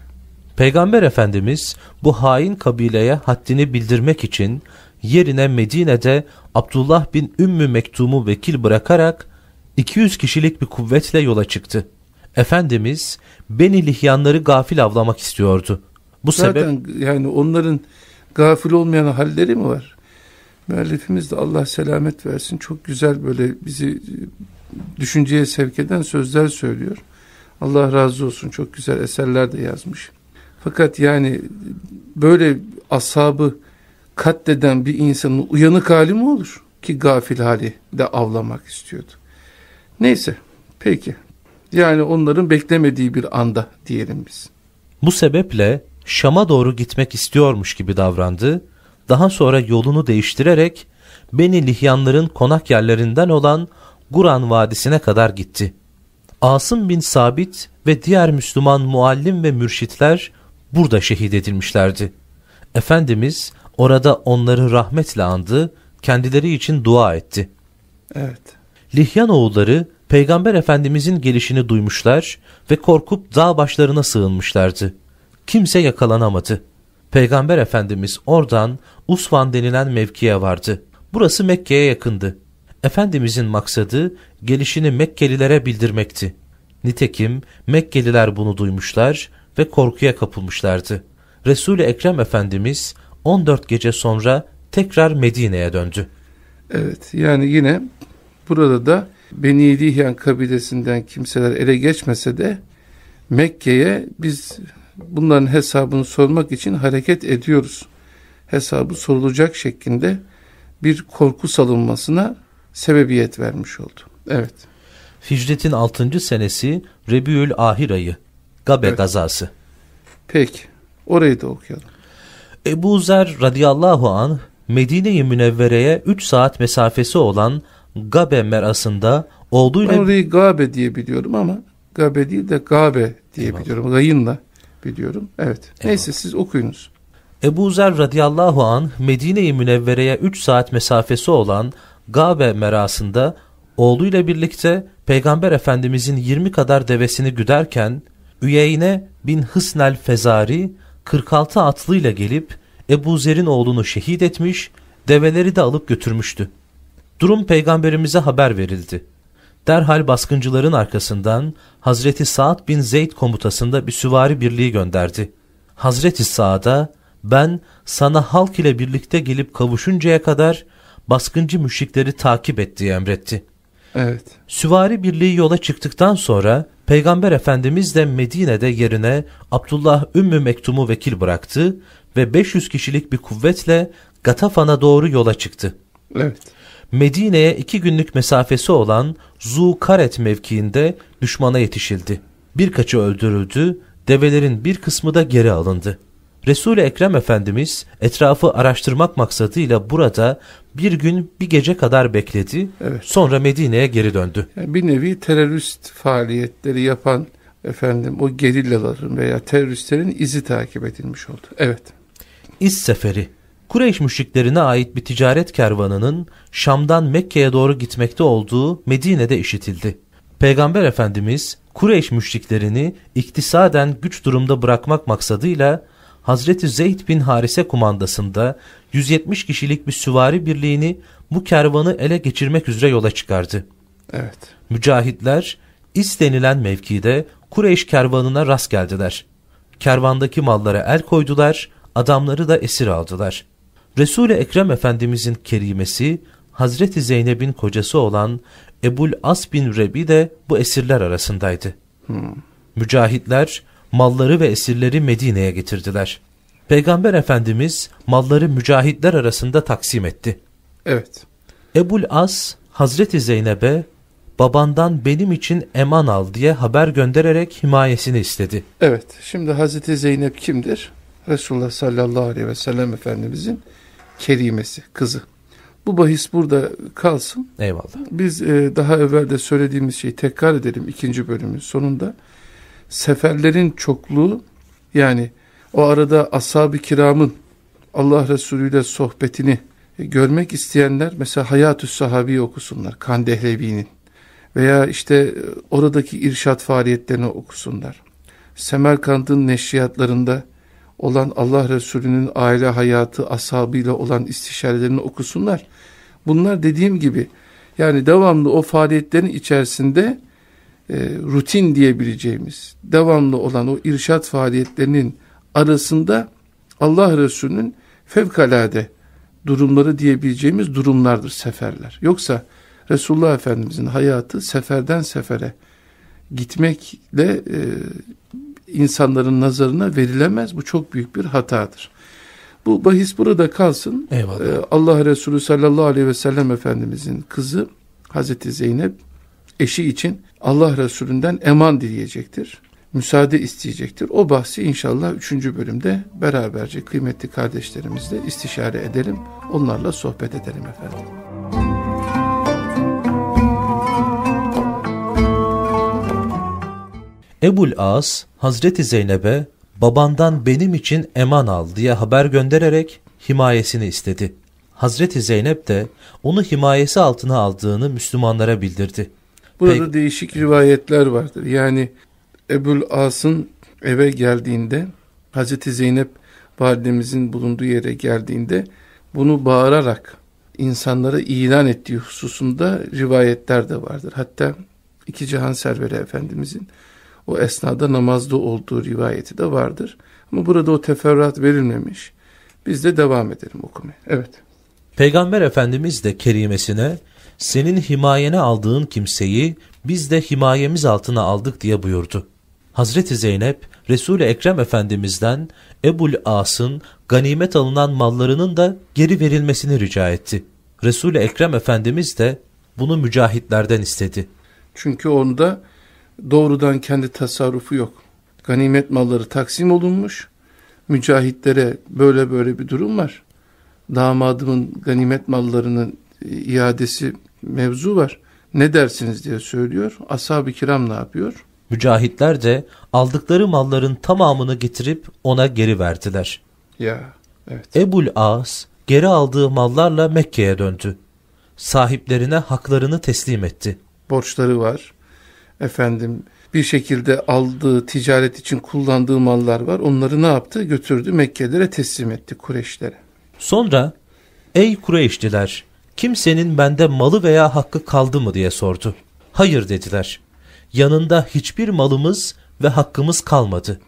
Peygamber Efendimiz bu hain kabileye haddini bildirmek için yerine Medine'de Abdullah bin Ümmü Mektum'u vekil bırakarak 200 kişilik bir kuvvetle yola çıktı. Efendimiz Beni Lihyanları gafil avlamak istiyordu. Bu Zaten sebep yani onların gafil olmayan halleri mi var? Müellifimiz de Allah selamet versin. Çok güzel böyle bizi düşünceye sevk eden sözler söylüyor. Allah razı olsun. Çok güzel eserler de yazmış. Fakat yani böyle ashabı katleden bir insanın uyanık hali mi olur? Ki gafil hali de avlamak istiyordu. Neyse peki. Yani onların beklemediği bir anda diyelim biz. Bu sebeple Şam'a doğru gitmek istiyormuş gibi davrandı. Daha sonra yolunu değiştirerek Beni Lihyanların konak yerlerinden olan Guran Vadisi'ne kadar gitti. Asım bin Sabit ve diğer Müslüman muallim ve mürşitler burada şehit edilmişlerdi. Efendimiz orada onları rahmetle andı, kendileri için dua etti. Evet. Lihyan oğulları Peygamber Efendimizin gelişini duymuşlar ve korkup dağ başlarına sığınmışlardı. Kimse yakalanamadı. Peygamber Efendimiz oradan Usvan denilen mevkiye vardı. Burası Mekke'ye yakındı. Efendimizin maksadı gelişini Mekkelilere bildirmekti. Nitekim Mekkeliler bunu duymuşlar ve korkuya kapılmışlardı. Resul-i Ekrem Efendimiz 14 gece sonra tekrar Medine'ye döndü. Evet yani yine burada da Beni Lihyan kabilesinden kimseler ele geçmese de Mekke'ye biz bunların hesabını sormak için hareket ediyoruz. Hesabı sorulacak şeklinde bir korku salınmasına sebebiyet vermiş oldu. Evet. Hicretin 6. senesi Rebiül Ahir ayı. Gabe evet. gazası. Peki. Orayı da okuyalım. Ebu Zer radıyallahu anh Medine-i Münevvere'ye 3 saat mesafesi olan Gabe merasında olduğuyla... Ben orayı Gabe diye biliyorum ama Gabe değil de Gabe diye Eyvallah. biliyorum. Gayınla biliyorum. Evet. Eyvallah. Neyse siz okuyunuz. Ebu Zer radıyallahu an Medine-i Münevvere'ye 3 saat mesafesi olan Gabe merasında oğluyla birlikte Peygamber Efendimizin 20 kadar devesini güderken Üyeyne bin Hısnel Fezari 46 atlıyla gelip Ebu Zer'in oğlunu şehit etmiş, develeri de alıp götürmüştü. Durum peygamberimize haber verildi. Derhal baskıncıların arkasından Hazreti Saad bin Zeyd komutasında bir süvari birliği gönderdi. Hazreti Saad'a ben sana halk ile birlikte gelip kavuşuncaya kadar baskıncı müşrikleri takip et diye emretti. Evet. Süvari birliği yola çıktıktan sonra Peygamber Efendimiz de Medine'de yerine Abdullah Ümmü Mektum'u vekil bıraktı ve 500 kişilik bir kuvvetle Gatafan'a doğru yola çıktı. Evet. Medine'ye iki günlük mesafesi olan Zukaret mevkiinde düşmana yetişildi. Birkaçı öldürüldü, develerin bir kısmı da geri alındı. Resul-i Ekrem Efendimiz etrafı araştırmak maksadıyla burada bir gün bir gece kadar bekledi. Evet. Sonra Medine'ye geri döndü. Yani bir nevi terörist faaliyetleri yapan efendim o gerillaların veya teröristlerin izi takip edilmiş oldu. Evet. İz Seferi Kureyş müşriklerine ait bir ticaret kervanının Şam'dan Mekke'ye doğru gitmekte olduğu Medine'de işitildi. Peygamber Efendimiz Kureyş müşriklerini iktisaden güç durumda bırakmak maksadıyla Hazreti Zeyd bin Harise kumandasında 170 kişilik bir süvari birliğini bu kervanı ele geçirmek üzere yola çıkardı. Evet. Mücahitler istenilen mevkide Kureyş kervanına rast geldiler. Kervandaki mallara el koydular, adamları da esir aldılar. Resul-i Ekrem Efendimizin kerimesi Hazreti Zeynep'in kocası olan Ebul As bin Rebi de bu esirler arasındaydı. Hmm. Mücahitler malları ve esirleri Medine'ye getirdiler. Peygamber Efendimiz malları mücahitler arasında taksim etti. Evet. Ebul As Hazreti Zeynep'e babandan benim için eman al diye haber göndererek himayesini istedi. Evet. Şimdi Hazreti Zeynep kimdir? Resulullah sallallahu aleyhi ve sellem Efendimizin kerimesi, kızı. Bu bahis burada kalsın. Eyvallah. Biz e, daha evvel de söylediğimiz şeyi tekrar edelim ikinci bölümün sonunda. Seferlerin çokluğu yani o arada ashab-ı kiramın Allah Resulü ile sohbetini görmek isteyenler mesela Hayatü Sahabi okusunlar Kandehlevi'nin veya işte e, oradaki irşat faaliyetlerini okusunlar. Semerkant'ın neşriyatlarında olan Allah Resulü'nün aile hayatı, ashabıyla olan istişarelerini okusunlar. Bunlar dediğim gibi yani devamlı o faaliyetlerin içerisinde e, rutin diyebileceğimiz, devamlı olan o irşat faaliyetlerinin arasında Allah Resulü'nün fevkalade durumları diyebileceğimiz durumlardır seferler. Yoksa Resulullah Efendimizin hayatı seferden sefere gitmekle e, insanların nazarına verilemez. Bu çok büyük bir hatadır. Bu bahis burada kalsın. Eyvallah. Ee, Allah Resulü sallallahu aleyhi ve sellem Efendimizin kızı Hazreti Zeynep eşi için Allah Resulünden eman dileyecektir. Müsaade isteyecektir. O bahsi inşallah 3. bölümde beraberce kıymetli kardeşlerimizle istişare edelim. Onlarla sohbet edelim efendim. Ebul As Hazreti Zeynep'e babandan benim için eman al diye haber göndererek himayesini istedi. Hazreti Zeynep de onu himayesi altına aldığını Müslümanlara bildirdi. Burada Peki. değişik rivayetler vardır. Yani Ebul As'ın eve geldiğinde Hazreti Zeynep validemizin bulunduğu yere geldiğinde bunu bağırarak insanlara ilan ettiği hususunda rivayetler de vardır. Hatta iki cihan serveri efendimizin o esnada namazda olduğu rivayeti de vardır. Ama burada o teferruat verilmemiş. Biz de devam edelim okumaya. Evet. Peygamber Efendimiz de kerimesine senin himayene aldığın kimseyi biz de himayemiz altına aldık diye buyurdu. Hazreti Zeynep Resul-i Ekrem Efendimiz'den Ebul As'ın ganimet alınan mallarının da geri verilmesini rica etti. Resul-i Ekrem Efendimiz de bunu mücahitlerden istedi. Çünkü onda doğrudan kendi tasarrufu yok. Ganimet malları taksim olunmuş. Mücahitlere böyle böyle bir durum var. Damadımın ganimet mallarının e, iadesi mevzu var. Ne dersiniz diye söylüyor. Ashab-ı kiram ne yapıyor? Mücahitler de aldıkları malların tamamını getirip ona geri verdiler. Ya evet. Ebul As geri aldığı mallarla Mekke'ye döndü. Sahiplerine haklarını teslim etti. Borçları var. Efendim bir şekilde aldığı ticaret için kullandığı mallar var. Onları ne yaptı? Götürdü Mekkelilere teslim etti Kureyşlere. Sonra ey Kureyşliler kimsenin bende malı veya hakkı kaldı mı diye sordu. Hayır dediler. Yanında hiçbir malımız ve hakkımız kalmadı.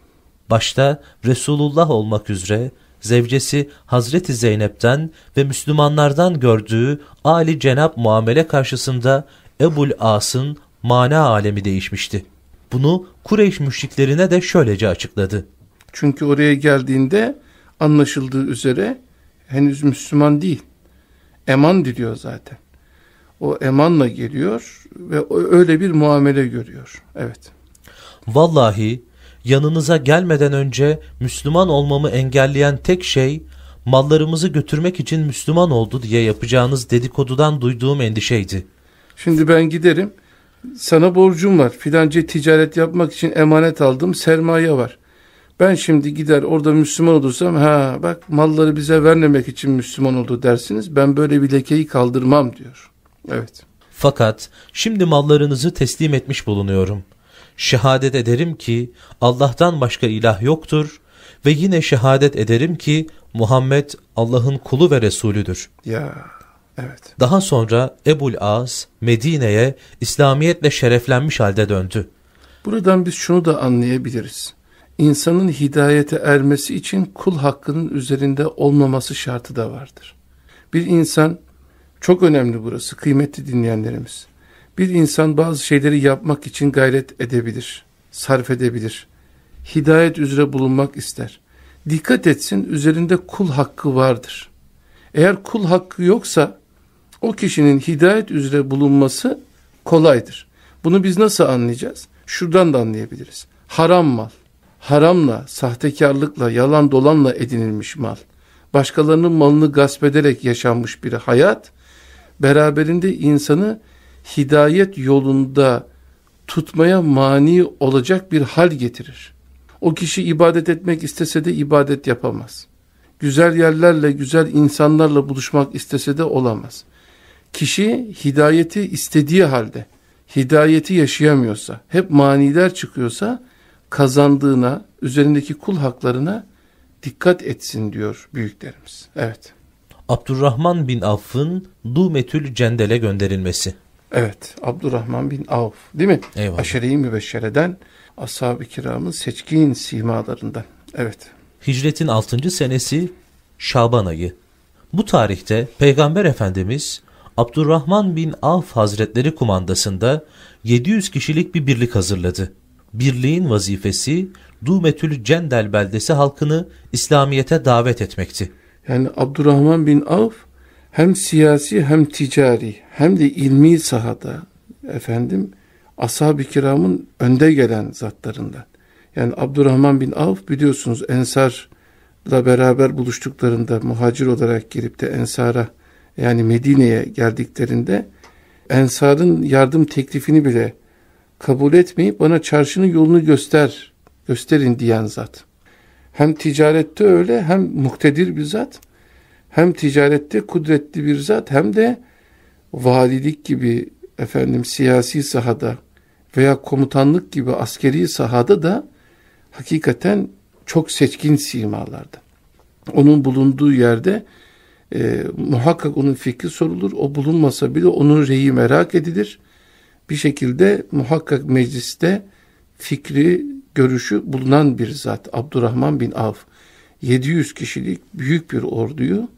Başta Resulullah olmak üzere zevcesi Hazreti Zeynep'ten ve Müslümanlardan gördüğü Ali Cenab muamele karşısında Ebul As'ın mana alemi değişmişti. Bunu Kureyş müşriklerine de şöylece açıkladı. Çünkü oraya geldiğinde anlaşıldığı üzere henüz Müslüman değil. Eman diliyor zaten. O emanla geliyor ve öyle bir muamele görüyor. Evet. Vallahi yanınıza gelmeden önce Müslüman olmamı engelleyen tek şey mallarımızı götürmek için Müslüman oldu diye yapacağınız dedikodudan duyduğum endişeydi. Şimdi ben giderim sana borcum var filanca ticaret yapmak için emanet aldım sermaye var. Ben şimdi gider orada Müslüman olursam ha bak malları bize vermemek için Müslüman oldu dersiniz. Ben böyle bir lekeyi kaldırmam diyor. Evet. Fakat şimdi mallarınızı teslim etmiş bulunuyorum. Şehadet ederim ki Allah'tan başka ilah yoktur ve yine şehadet ederim ki Muhammed Allah'ın kulu ve Resulüdür. Ya evet. Daha sonra Ebul As Medine'ye İslamiyetle şereflenmiş halde döndü. Buradan biz şunu da anlayabiliriz. İnsanın hidayete ermesi için kul hakkının üzerinde olmaması şartı da vardır. Bir insan, çok önemli burası kıymetli dinleyenlerimiz. Bir insan bazı şeyleri yapmak için gayret edebilir, sarf edebilir. Hidayet üzere bulunmak ister. Dikkat etsin üzerinde kul hakkı vardır. Eğer kul hakkı yoksa o kişinin hidayet üzere bulunması kolaydır. Bunu biz nasıl anlayacağız? Şuradan da anlayabiliriz. Haram mal, haramla, sahtekarlıkla, yalan dolanla edinilmiş mal, başkalarının malını gasp ederek yaşanmış bir hayat, beraberinde insanı hidayet yolunda tutmaya mani olacak bir hal getirir. O kişi ibadet etmek istese de ibadet yapamaz. Güzel yerlerle, güzel insanlarla buluşmak istese de olamaz. Kişi hidayeti istediği halde, hidayeti yaşayamıyorsa, hep maniler çıkıyorsa, kazandığına, üzerindeki kul haklarına dikkat etsin diyor büyüklerimiz. Evet. Abdurrahman bin Avf'ın Dumetül Cendel'e gönderilmesi. Evet, Abdurrahman bin Avf değil mi? Eyvallah. Aşere-i Mübeşşere'den, ashab-ı kiramın seçkin simalarından. Evet. Hicretin 6. senesi Şaban ayı. Bu tarihte Peygamber Efendimiz Abdurrahman bin Avf Hazretleri kumandasında 700 kişilik bir birlik hazırladı. Birliğin vazifesi Dumetül Cendel beldesi halkını İslamiyet'e davet etmekti. Yani Abdurrahman bin Avf hem siyasi hem ticari hem de ilmi sahada efendim ashab-ı kiramın önde gelen zatlarından. Yani Abdurrahman bin Avf biliyorsunuz Ensar'la beraber buluştuklarında muhacir olarak girip de Ensar'a yani Medine'ye geldiklerinde Ensar'ın yardım teklifini bile kabul etmeyip bana çarşının yolunu göster, gösterin diyen zat. Hem ticarette öyle hem muktedir bir zat hem ticarette kudretli bir zat hem de valilik gibi efendim siyasi sahada veya komutanlık gibi askeri sahada da hakikaten çok seçkin simalarda. Onun bulunduğu yerde e, muhakkak onun fikri sorulur. O bulunmasa bile onun reyi merak edilir. Bir şekilde muhakkak mecliste fikri, görüşü bulunan bir zat. Abdurrahman bin Avf. 700 kişilik büyük bir orduyu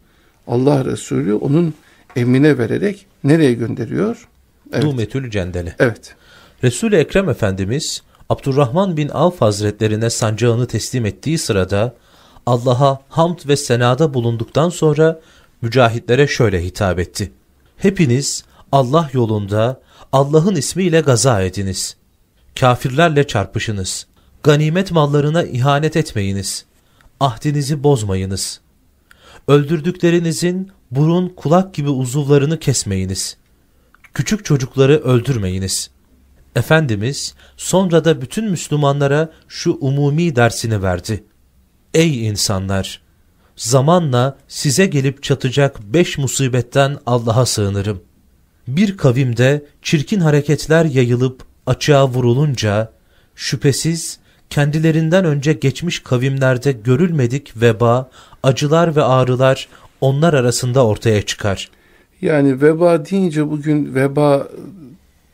Allah Resulü onun emine vererek nereye gönderiyor? Evet. Dumetül Cendele. Evet. Resul-i Ekrem Efendimiz Abdurrahman bin Avf Hazretlerine sancağını teslim ettiği sırada Allah'a hamd ve senada bulunduktan sonra mücahitlere şöyle hitap etti. Hepiniz Allah yolunda Allah'ın ismiyle gaza ediniz. Kafirlerle çarpışınız. Ganimet mallarına ihanet etmeyiniz. Ahdinizi bozmayınız. Öldürdüklerinizin burun kulak gibi uzuvlarını kesmeyiniz. Küçük çocukları öldürmeyiniz. Efendimiz sonra da bütün Müslümanlara şu umumi dersini verdi. Ey insanlar! Zamanla size gelip çatacak beş musibetten Allah'a sığınırım. Bir kavimde çirkin hareketler yayılıp açığa vurulunca Şüphesiz kendilerinden önce geçmiş kavimlerde görülmedik veba, acılar ve ağrılar onlar arasında ortaya çıkar. Yani veba deyince bugün veba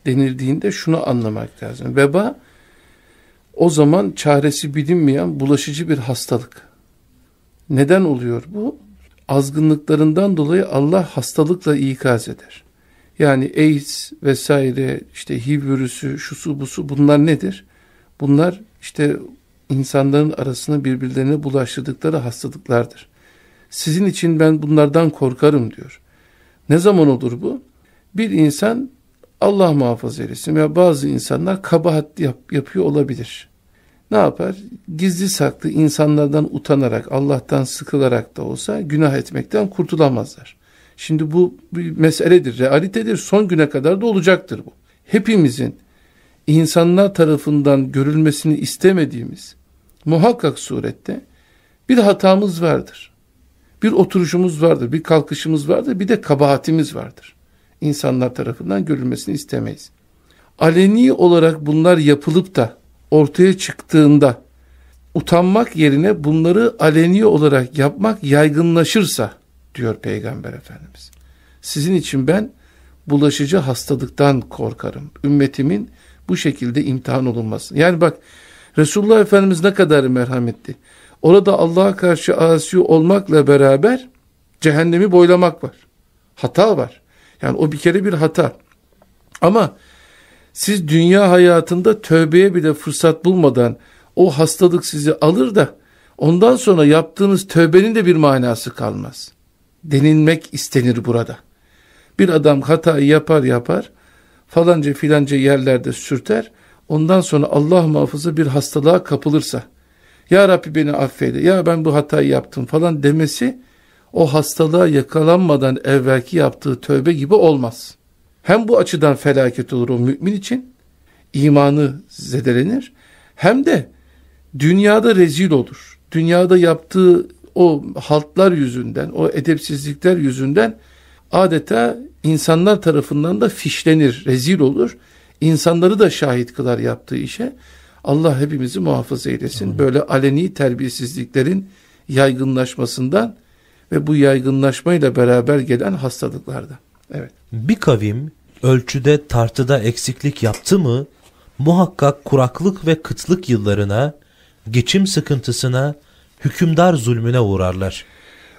denildiğinde şunu anlamak lazım. Veba o zaman çaresi bilinmeyen bulaşıcı bir hastalık. Neden oluyor bu? Azgınlıklarından dolayı Allah hastalıkla ikaz eder. Yani AIDS vesaire işte HIV virüsü, şusu busu bunlar nedir? Bunlar işte insanların arasında birbirlerine bulaştırdıkları hastalıklardır. Sizin için ben bunlardan korkarım diyor. Ne zaman olur bu? Bir insan Allah muhafaza eylesin veya bazı insanlar kabahat yap, yapıyor olabilir. Ne yapar? Gizli saklı insanlardan utanarak, Allah'tan sıkılarak da olsa günah etmekten kurtulamazlar. Şimdi bu bir meseledir, realitedir. Son güne kadar da olacaktır bu. Hepimizin insanlar tarafından görülmesini istemediğimiz muhakkak surette bir hatamız vardır. Bir oturuşumuz vardır, bir kalkışımız vardır, bir de kabahatimiz vardır. İnsanlar tarafından görülmesini istemeyiz. Aleni olarak bunlar yapılıp da ortaya çıktığında utanmak yerine bunları aleni olarak yapmak yaygınlaşırsa diyor Peygamber Efendimiz. Sizin için ben bulaşıcı hastalıktan korkarım. Ümmetimin bu şekilde imtihan olunması. Yani bak Resulullah Efendimiz ne kadar merhametli. Orada Allah'a karşı asi olmakla beraber cehennemi boylamak var. Hata var. Yani o bir kere bir hata. Ama siz dünya hayatında tövbeye bile fırsat bulmadan o hastalık sizi alır da ondan sonra yaptığınız tövbenin de bir manası kalmaz. Denilmek istenir burada. Bir adam hatayı yapar yapar falanca filanca yerlerde sürter ondan sonra Allah muhafaza bir hastalığa kapılırsa ya Rabbi beni affeyle ya ben bu hatayı yaptım falan demesi o hastalığa yakalanmadan evvelki yaptığı tövbe gibi olmaz. Hem bu açıdan felaket olur o mümin için, imanı zedelenir, hem de dünyada rezil olur. Dünyada yaptığı o haltlar yüzünden, o edepsizlikler yüzünden adeta insanlar tarafından da fişlenir, rezil olur. İnsanları da şahit kılar yaptığı işe. Allah hepimizi muhafaza eylesin. Amin. Böyle aleni terbiyesizliklerin yaygınlaşmasından ve bu yaygınlaşmayla beraber gelen hastalıklarda. Evet. Bir kavim ölçüde tartıda eksiklik yaptı mı muhakkak kuraklık ve kıtlık yıllarına, geçim sıkıntısına, hükümdar zulmüne uğrarlar.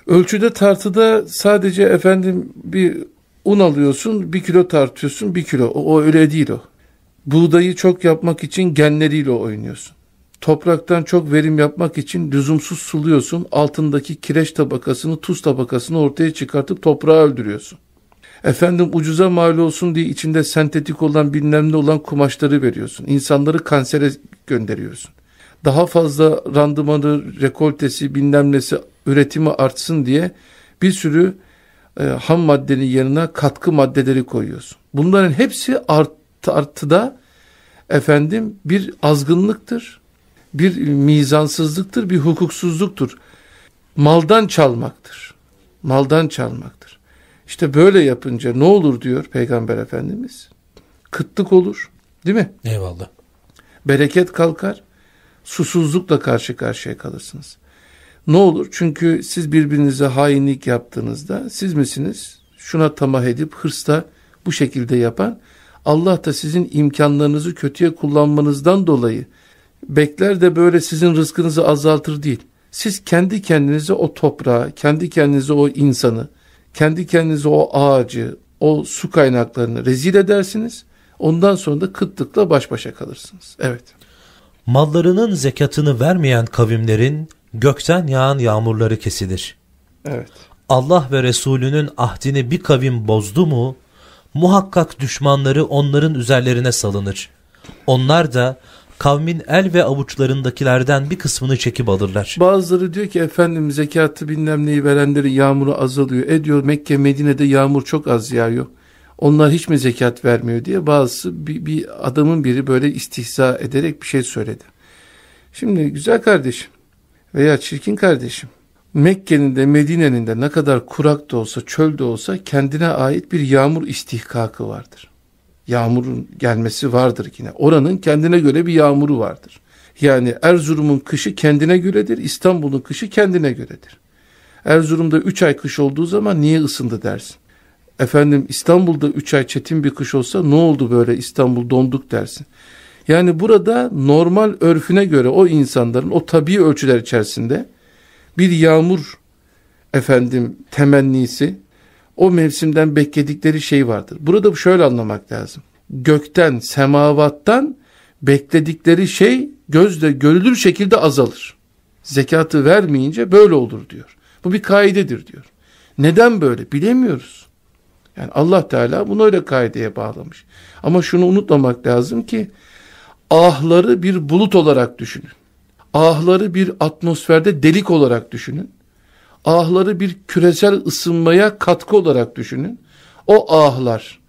Ölçüde tartıda sadece efendim bir un alıyorsun, bir kilo tartıyorsun, bir kilo. O, o öyle değil o. Buğdayı çok yapmak için genleriyle oynuyorsun. Topraktan çok verim yapmak için lüzumsuz suluyorsun. Altındaki kireç tabakasını, tuz tabakasını ortaya çıkartıp toprağı öldürüyorsun. Efendim ucuza mal olsun diye içinde sentetik olan bilmem ne olan kumaşları veriyorsun. İnsanları kansere gönderiyorsun. Daha fazla randımanı, rekoltesi, bilmem nesi, üretimi artsın diye bir sürü e, ham maddenin yanına katkı maddeleri koyuyorsun. Bunların hepsi artı artıda efendim bir azgınlıktır, bir mizansızlıktır, bir hukuksuzluktur. Maldan çalmaktır. Maldan çalmaktır. İşte böyle yapınca ne olur diyor Peygamber Efendimiz? Kıtlık olur. Değil mi? Eyvallah. Bereket kalkar. Susuzlukla karşı karşıya kalırsınız. Ne olur? Çünkü siz birbirinize hainlik yaptığınızda siz misiniz? Şuna tamah edip hırsla bu şekilde yapan Allah da sizin imkanlarınızı kötüye kullanmanızdan dolayı bekler de böyle sizin rızkınızı azaltır değil. Siz kendi kendinize o toprağı, kendi kendinize o insanı, kendi kendinize o ağacı, o su kaynaklarını rezil edersiniz. Ondan sonra da kıtlıkla baş başa kalırsınız. Evet. Mallarının zekatını vermeyen kavimlerin gökten yağan yağmurları kesilir. Evet. Allah ve Resulünün ahdini bir kavim bozdu mu, muhakkak düşmanları onların üzerlerine salınır. Onlar da kavmin el ve avuçlarındakilerden bir kısmını çekip alırlar. Bazıları diyor ki efendim zekatı bilmem neyi verenlerin yağmuru azalıyor. E diyor Mekke Medine'de yağmur çok az yağıyor. Onlar hiç mi zekat vermiyor diye bazısı bir, bir adamın biri böyle istihza ederek bir şey söyledi. Şimdi güzel kardeşim veya çirkin kardeşim Mekke'nin de Medine'nin de ne kadar kurak da olsa çöl de olsa kendine ait bir yağmur istihkakı vardır. Yağmurun gelmesi vardır yine. Oranın kendine göre bir yağmuru vardır. Yani Erzurum'un kışı kendine göredir, İstanbul'un kışı kendine göredir. Erzurum'da 3 ay kış olduğu zaman niye ısındı dersin. Efendim İstanbul'da 3 ay çetin bir kış olsa ne oldu böyle İstanbul donduk dersin. Yani burada normal örfüne göre o insanların o tabii ölçüler içerisinde bir yağmur efendim temennisi o mevsimden bekledikleri şey vardır. Burada şöyle anlamak lazım. Gökten, semavattan bekledikleri şey gözle görülür şekilde azalır. Zekatı vermeyince böyle olur diyor. Bu bir kaidedir diyor. Neden böyle bilemiyoruz. Yani Allah Teala bunu öyle kaideye bağlamış. Ama şunu unutmamak lazım ki ahları bir bulut olarak düşünün. Ahları bir atmosferde delik olarak düşünün. Ahları bir küresel ısınmaya katkı olarak düşünün. O ahlar,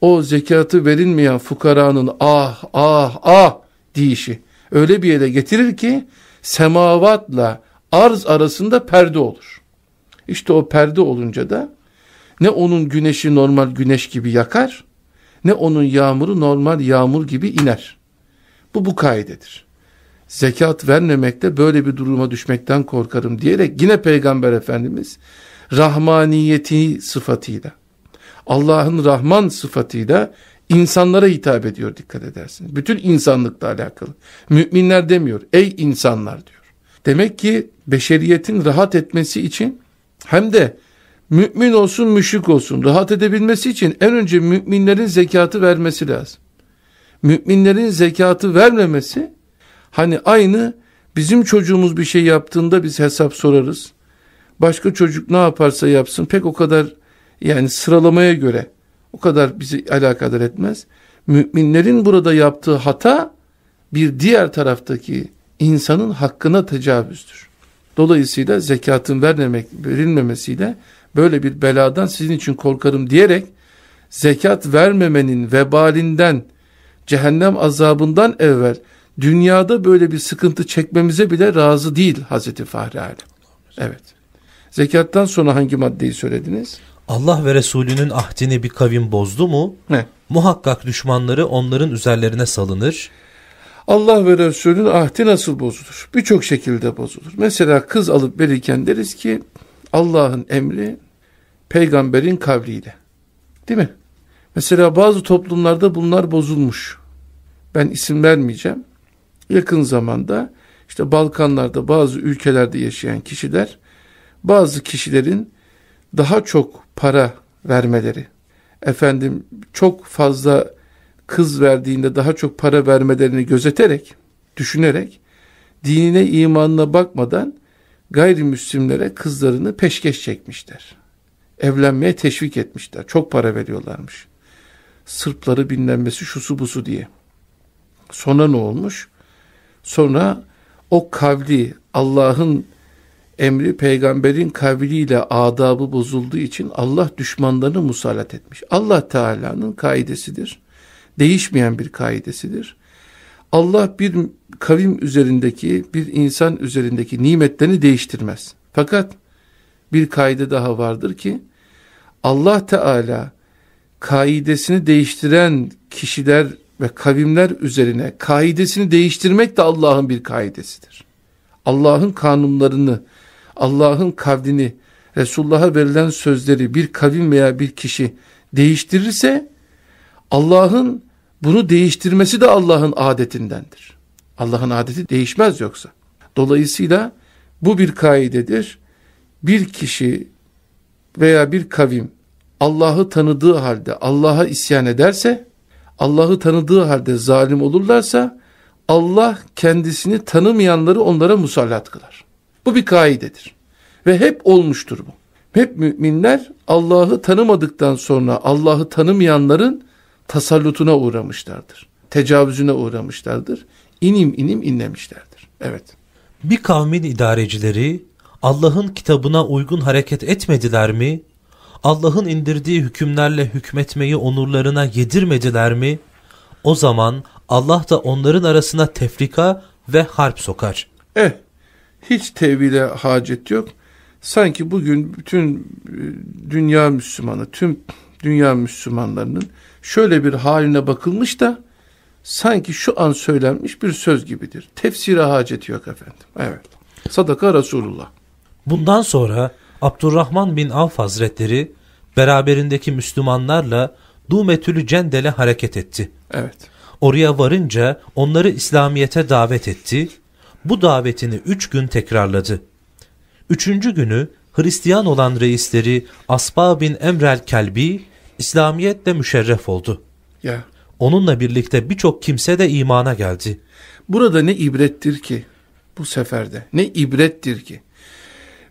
o zekatı verilmeyen fukaranın ah ah ah deyişi öyle bir yere getirir ki semavatla arz arasında perde olur. İşte o perde olunca da ne onun güneşi normal güneş gibi yakar ne onun yağmuru normal yağmur gibi iner. Bu bu kaidedir. Zekat vermemekte böyle bir duruma düşmekten korkarım diyerek yine Peygamber Efendimiz rahmaniyeti sıfatıyla Allah'ın Rahman sıfatıyla insanlara hitap ediyor dikkat edersiniz. Bütün insanlıkla alakalı. Müminler demiyor. Ey insanlar diyor. Demek ki beşeriyetin rahat etmesi için hem de mümin olsun müşrik olsun rahat edebilmesi için en önce müminlerin zekatı vermesi lazım. Müminlerin zekatı vermemesi hani aynı bizim çocuğumuz bir şey yaptığında biz hesap sorarız. Başka çocuk ne yaparsa yapsın pek o kadar yani sıralamaya göre o kadar bizi alakadar etmez. Müminlerin burada yaptığı hata bir diğer taraftaki insanın hakkına tecavüzdür. Dolayısıyla zekatın vermemek, verilmemesiyle böyle bir beladan sizin için korkarım diyerek zekat vermemenin vebalinden, cehennem azabından evvel dünyada böyle bir sıkıntı çekmemize bile razı değil Hazreti Fahri Alem. Evet. Zekattan sonra hangi maddeyi söylediniz? Allah ve Resulünün ahdini bir kavim bozdu mu? Ne? Muhakkak düşmanları onların üzerlerine salınır. Allah ve Resulünün ahdi nasıl bozulur? Birçok şekilde bozulur. Mesela kız alıp verirken deriz ki Allah'ın emri peygamberin kavliyle. Değil mi? Mesela bazı toplumlarda bunlar bozulmuş. Ben isim vermeyeceğim. Yakın zamanda işte Balkanlarda bazı ülkelerde yaşayan kişiler bazı kişilerin daha çok para vermeleri, efendim çok fazla kız verdiğinde daha çok para vermelerini gözeterek, düşünerek, dinine imanına bakmadan gayrimüslimlere kızlarını peşkeş çekmişler. Evlenmeye teşvik etmişler. Çok para veriyorlarmış. Sırpları binlenmesi şusu busu diye. Sonra ne olmuş? Sonra o kavli Allah'ın emri peygamberin kavliyle adabı bozulduğu için Allah düşmanlarını musallat etmiş. Allah Teala'nın kaidesidir. Değişmeyen bir kaidesidir. Allah bir kavim üzerindeki, bir insan üzerindeki nimetlerini değiştirmez. Fakat bir kaide daha vardır ki Allah Teala kaidesini değiştiren kişiler ve kavimler üzerine kaidesini değiştirmek de Allah'ın bir kaidesidir. Allah'ın kanunlarını Allah'ın kavdini, Resulullah'a verilen sözleri bir kavim veya bir kişi değiştirirse Allah'ın bunu değiştirmesi de Allah'ın adetindendir. Allah'ın adeti değişmez yoksa. Dolayısıyla bu bir kaidedir. Bir kişi veya bir kavim Allah'ı tanıdığı halde Allah'a isyan ederse, Allah'ı tanıdığı halde zalim olurlarsa, Allah kendisini tanımayanları onlara musallat kılar. Bu bir kaidedir. Ve hep olmuştur bu. Hep müminler Allah'ı tanımadıktan sonra Allah'ı tanımayanların tasallutuna uğramışlardır. Tecavüzüne uğramışlardır. İnim inim inlemişlerdir. Evet. Bir kavmin idarecileri Allah'ın kitabına uygun hareket etmediler mi? Allah'ın indirdiği hükümlerle hükmetmeyi onurlarına yedirmediler mi? O zaman Allah da onların arasına tefrika ve harp sokar. Eh hiç tevhile hacet yok. Sanki bugün bütün e, dünya Müslümanı, tüm dünya Müslümanlarının şöyle bir haline bakılmış da sanki şu an söylenmiş bir söz gibidir. Tefsire hacet yok efendim. Evet. Sadaka Resulullah. Bundan sonra Abdurrahman bin Avf Hazretleri beraberindeki Müslümanlarla Dumetülü Cendel'e hareket etti. Evet. Oraya varınca onları İslamiyet'e davet etti. Bu davetini üç gün tekrarladı. Üçüncü günü Hristiyan olan reisleri Asba bin Emrel Kelbi İslamiyetle müşerref oldu. Ya. Onunla birlikte birçok kimse de imana geldi. Burada ne ibrettir ki bu seferde? Ne ibrettir ki?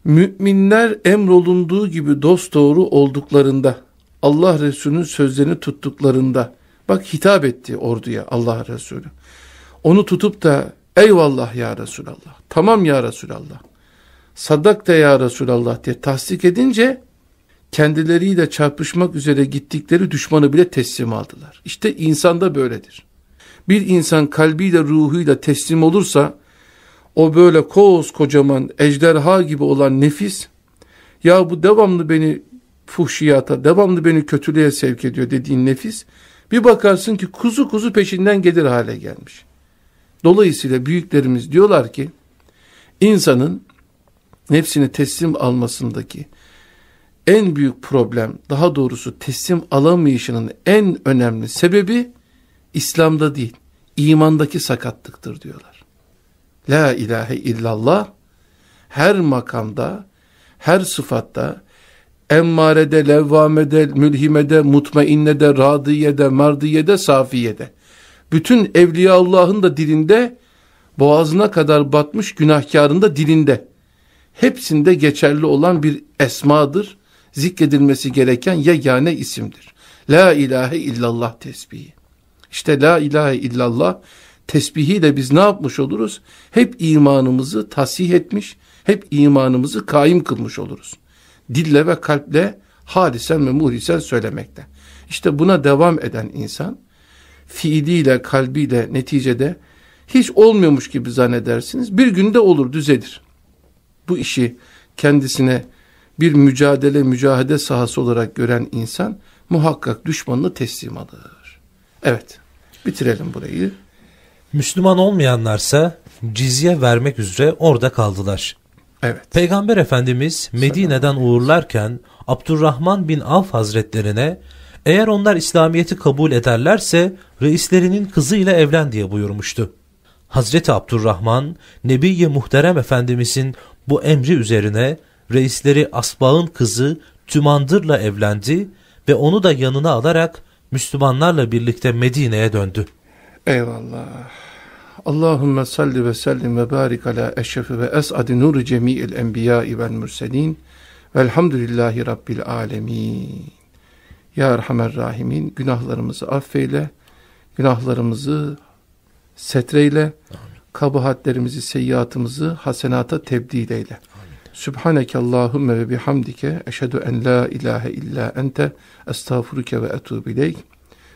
Müminler emrolunduğu gibi dosdoğru olduklarında, Allah Resulü'nün sözlerini tuttuklarında, bak hitap etti orduya Allah Resulü. Onu tutup da eyvallah ya Resulallah, tamam ya Resulallah, sadak da ya Resulallah diye tasdik edince, kendileriyle çarpışmak üzere gittikleri düşmanı bile teslim aldılar. İşte insanda böyledir. Bir insan kalbiyle ruhuyla teslim olursa o böyle kocaman ejderha gibi olan nefis ya bu devamlı beni fuhşiyata, devamlı beni kötülüğe sevk ediyor dediğin nefis bir bakarsın ki kuzu kuzu peşinden gelir hale gelmiş. Dolayısıyla büyüklerimiz diyorlar ki insanın nefsini teslim almasındaki en büyük problem daha doğrusu teslim alamayışının en önemli sebebi İslam'da değil imandaki sakatlıktır diyorlar. La ilahe illallah her makamda her sıfatta emmarede, levvamede, mülhimede, mutmainnede, radiyede, mardiyede, safiyede. Bütün Evliya Allah'ın da dilinde, boğazına kadar batmış günahkarın da dilinde. Hepsinde geçerli olan bir esmadır zikredilmesi gereken yegane isimdir. La ilahe illallah tesbihi. İşte la ilahe illallah tesbihiyle biz ne yapmış oluruz? Hep imanımızı tasih etmiş, hep imanımızı kaim kılmış oluruz. Dille ve kalple halisen ve muhlisen söylemekte. İşte buna devam eden insan fiiliyle, kalbiyle neticede hiç olmuyormuş gibi zannedersiniz. Bir günde olur, düzelir. Bu işi kendisine bir mücadele, mücahede sahası olarak gören insan muhakkak düşmanını teslim alır. Evet, bitirelim burayı. Müslüman olmayanlarsa cizye vermek üzere orada kaldılar. Evet. Peygamber Efendimiz Medine'den uğurlarken Abdurrahman bin Avf Hazretlerine eğer onlar İslamiyet'i kabul ederlerse reislerinin kızıyla evlen diye buyurmuştu. Hazreti Abdurrahman Nebiye Muhterem Efendimizin bu emri üzerine reisleri Asbağ'ın kızı Tümandır'la evlendi ve onu da yanına alarak Müslümanlarla birlikte Medine'ye döndü. Eyvallah. Allahümme salli ve sellim ve barik ala eşrefi ve es'adi nuru cemi'il enbiyai vel mürselin velhamdülillahi rabbil alemin. Ya Erhamer Rahimin günahlarımızı affeyle, günahlarımızı setreyle, Amin. kabahatlerimizi, seyyiatımızı hasenata tebdil eyle. Sübhaneke Allahümme ve bihamdike eşhedü en la ilahe illa ente estağfuruke ve etubu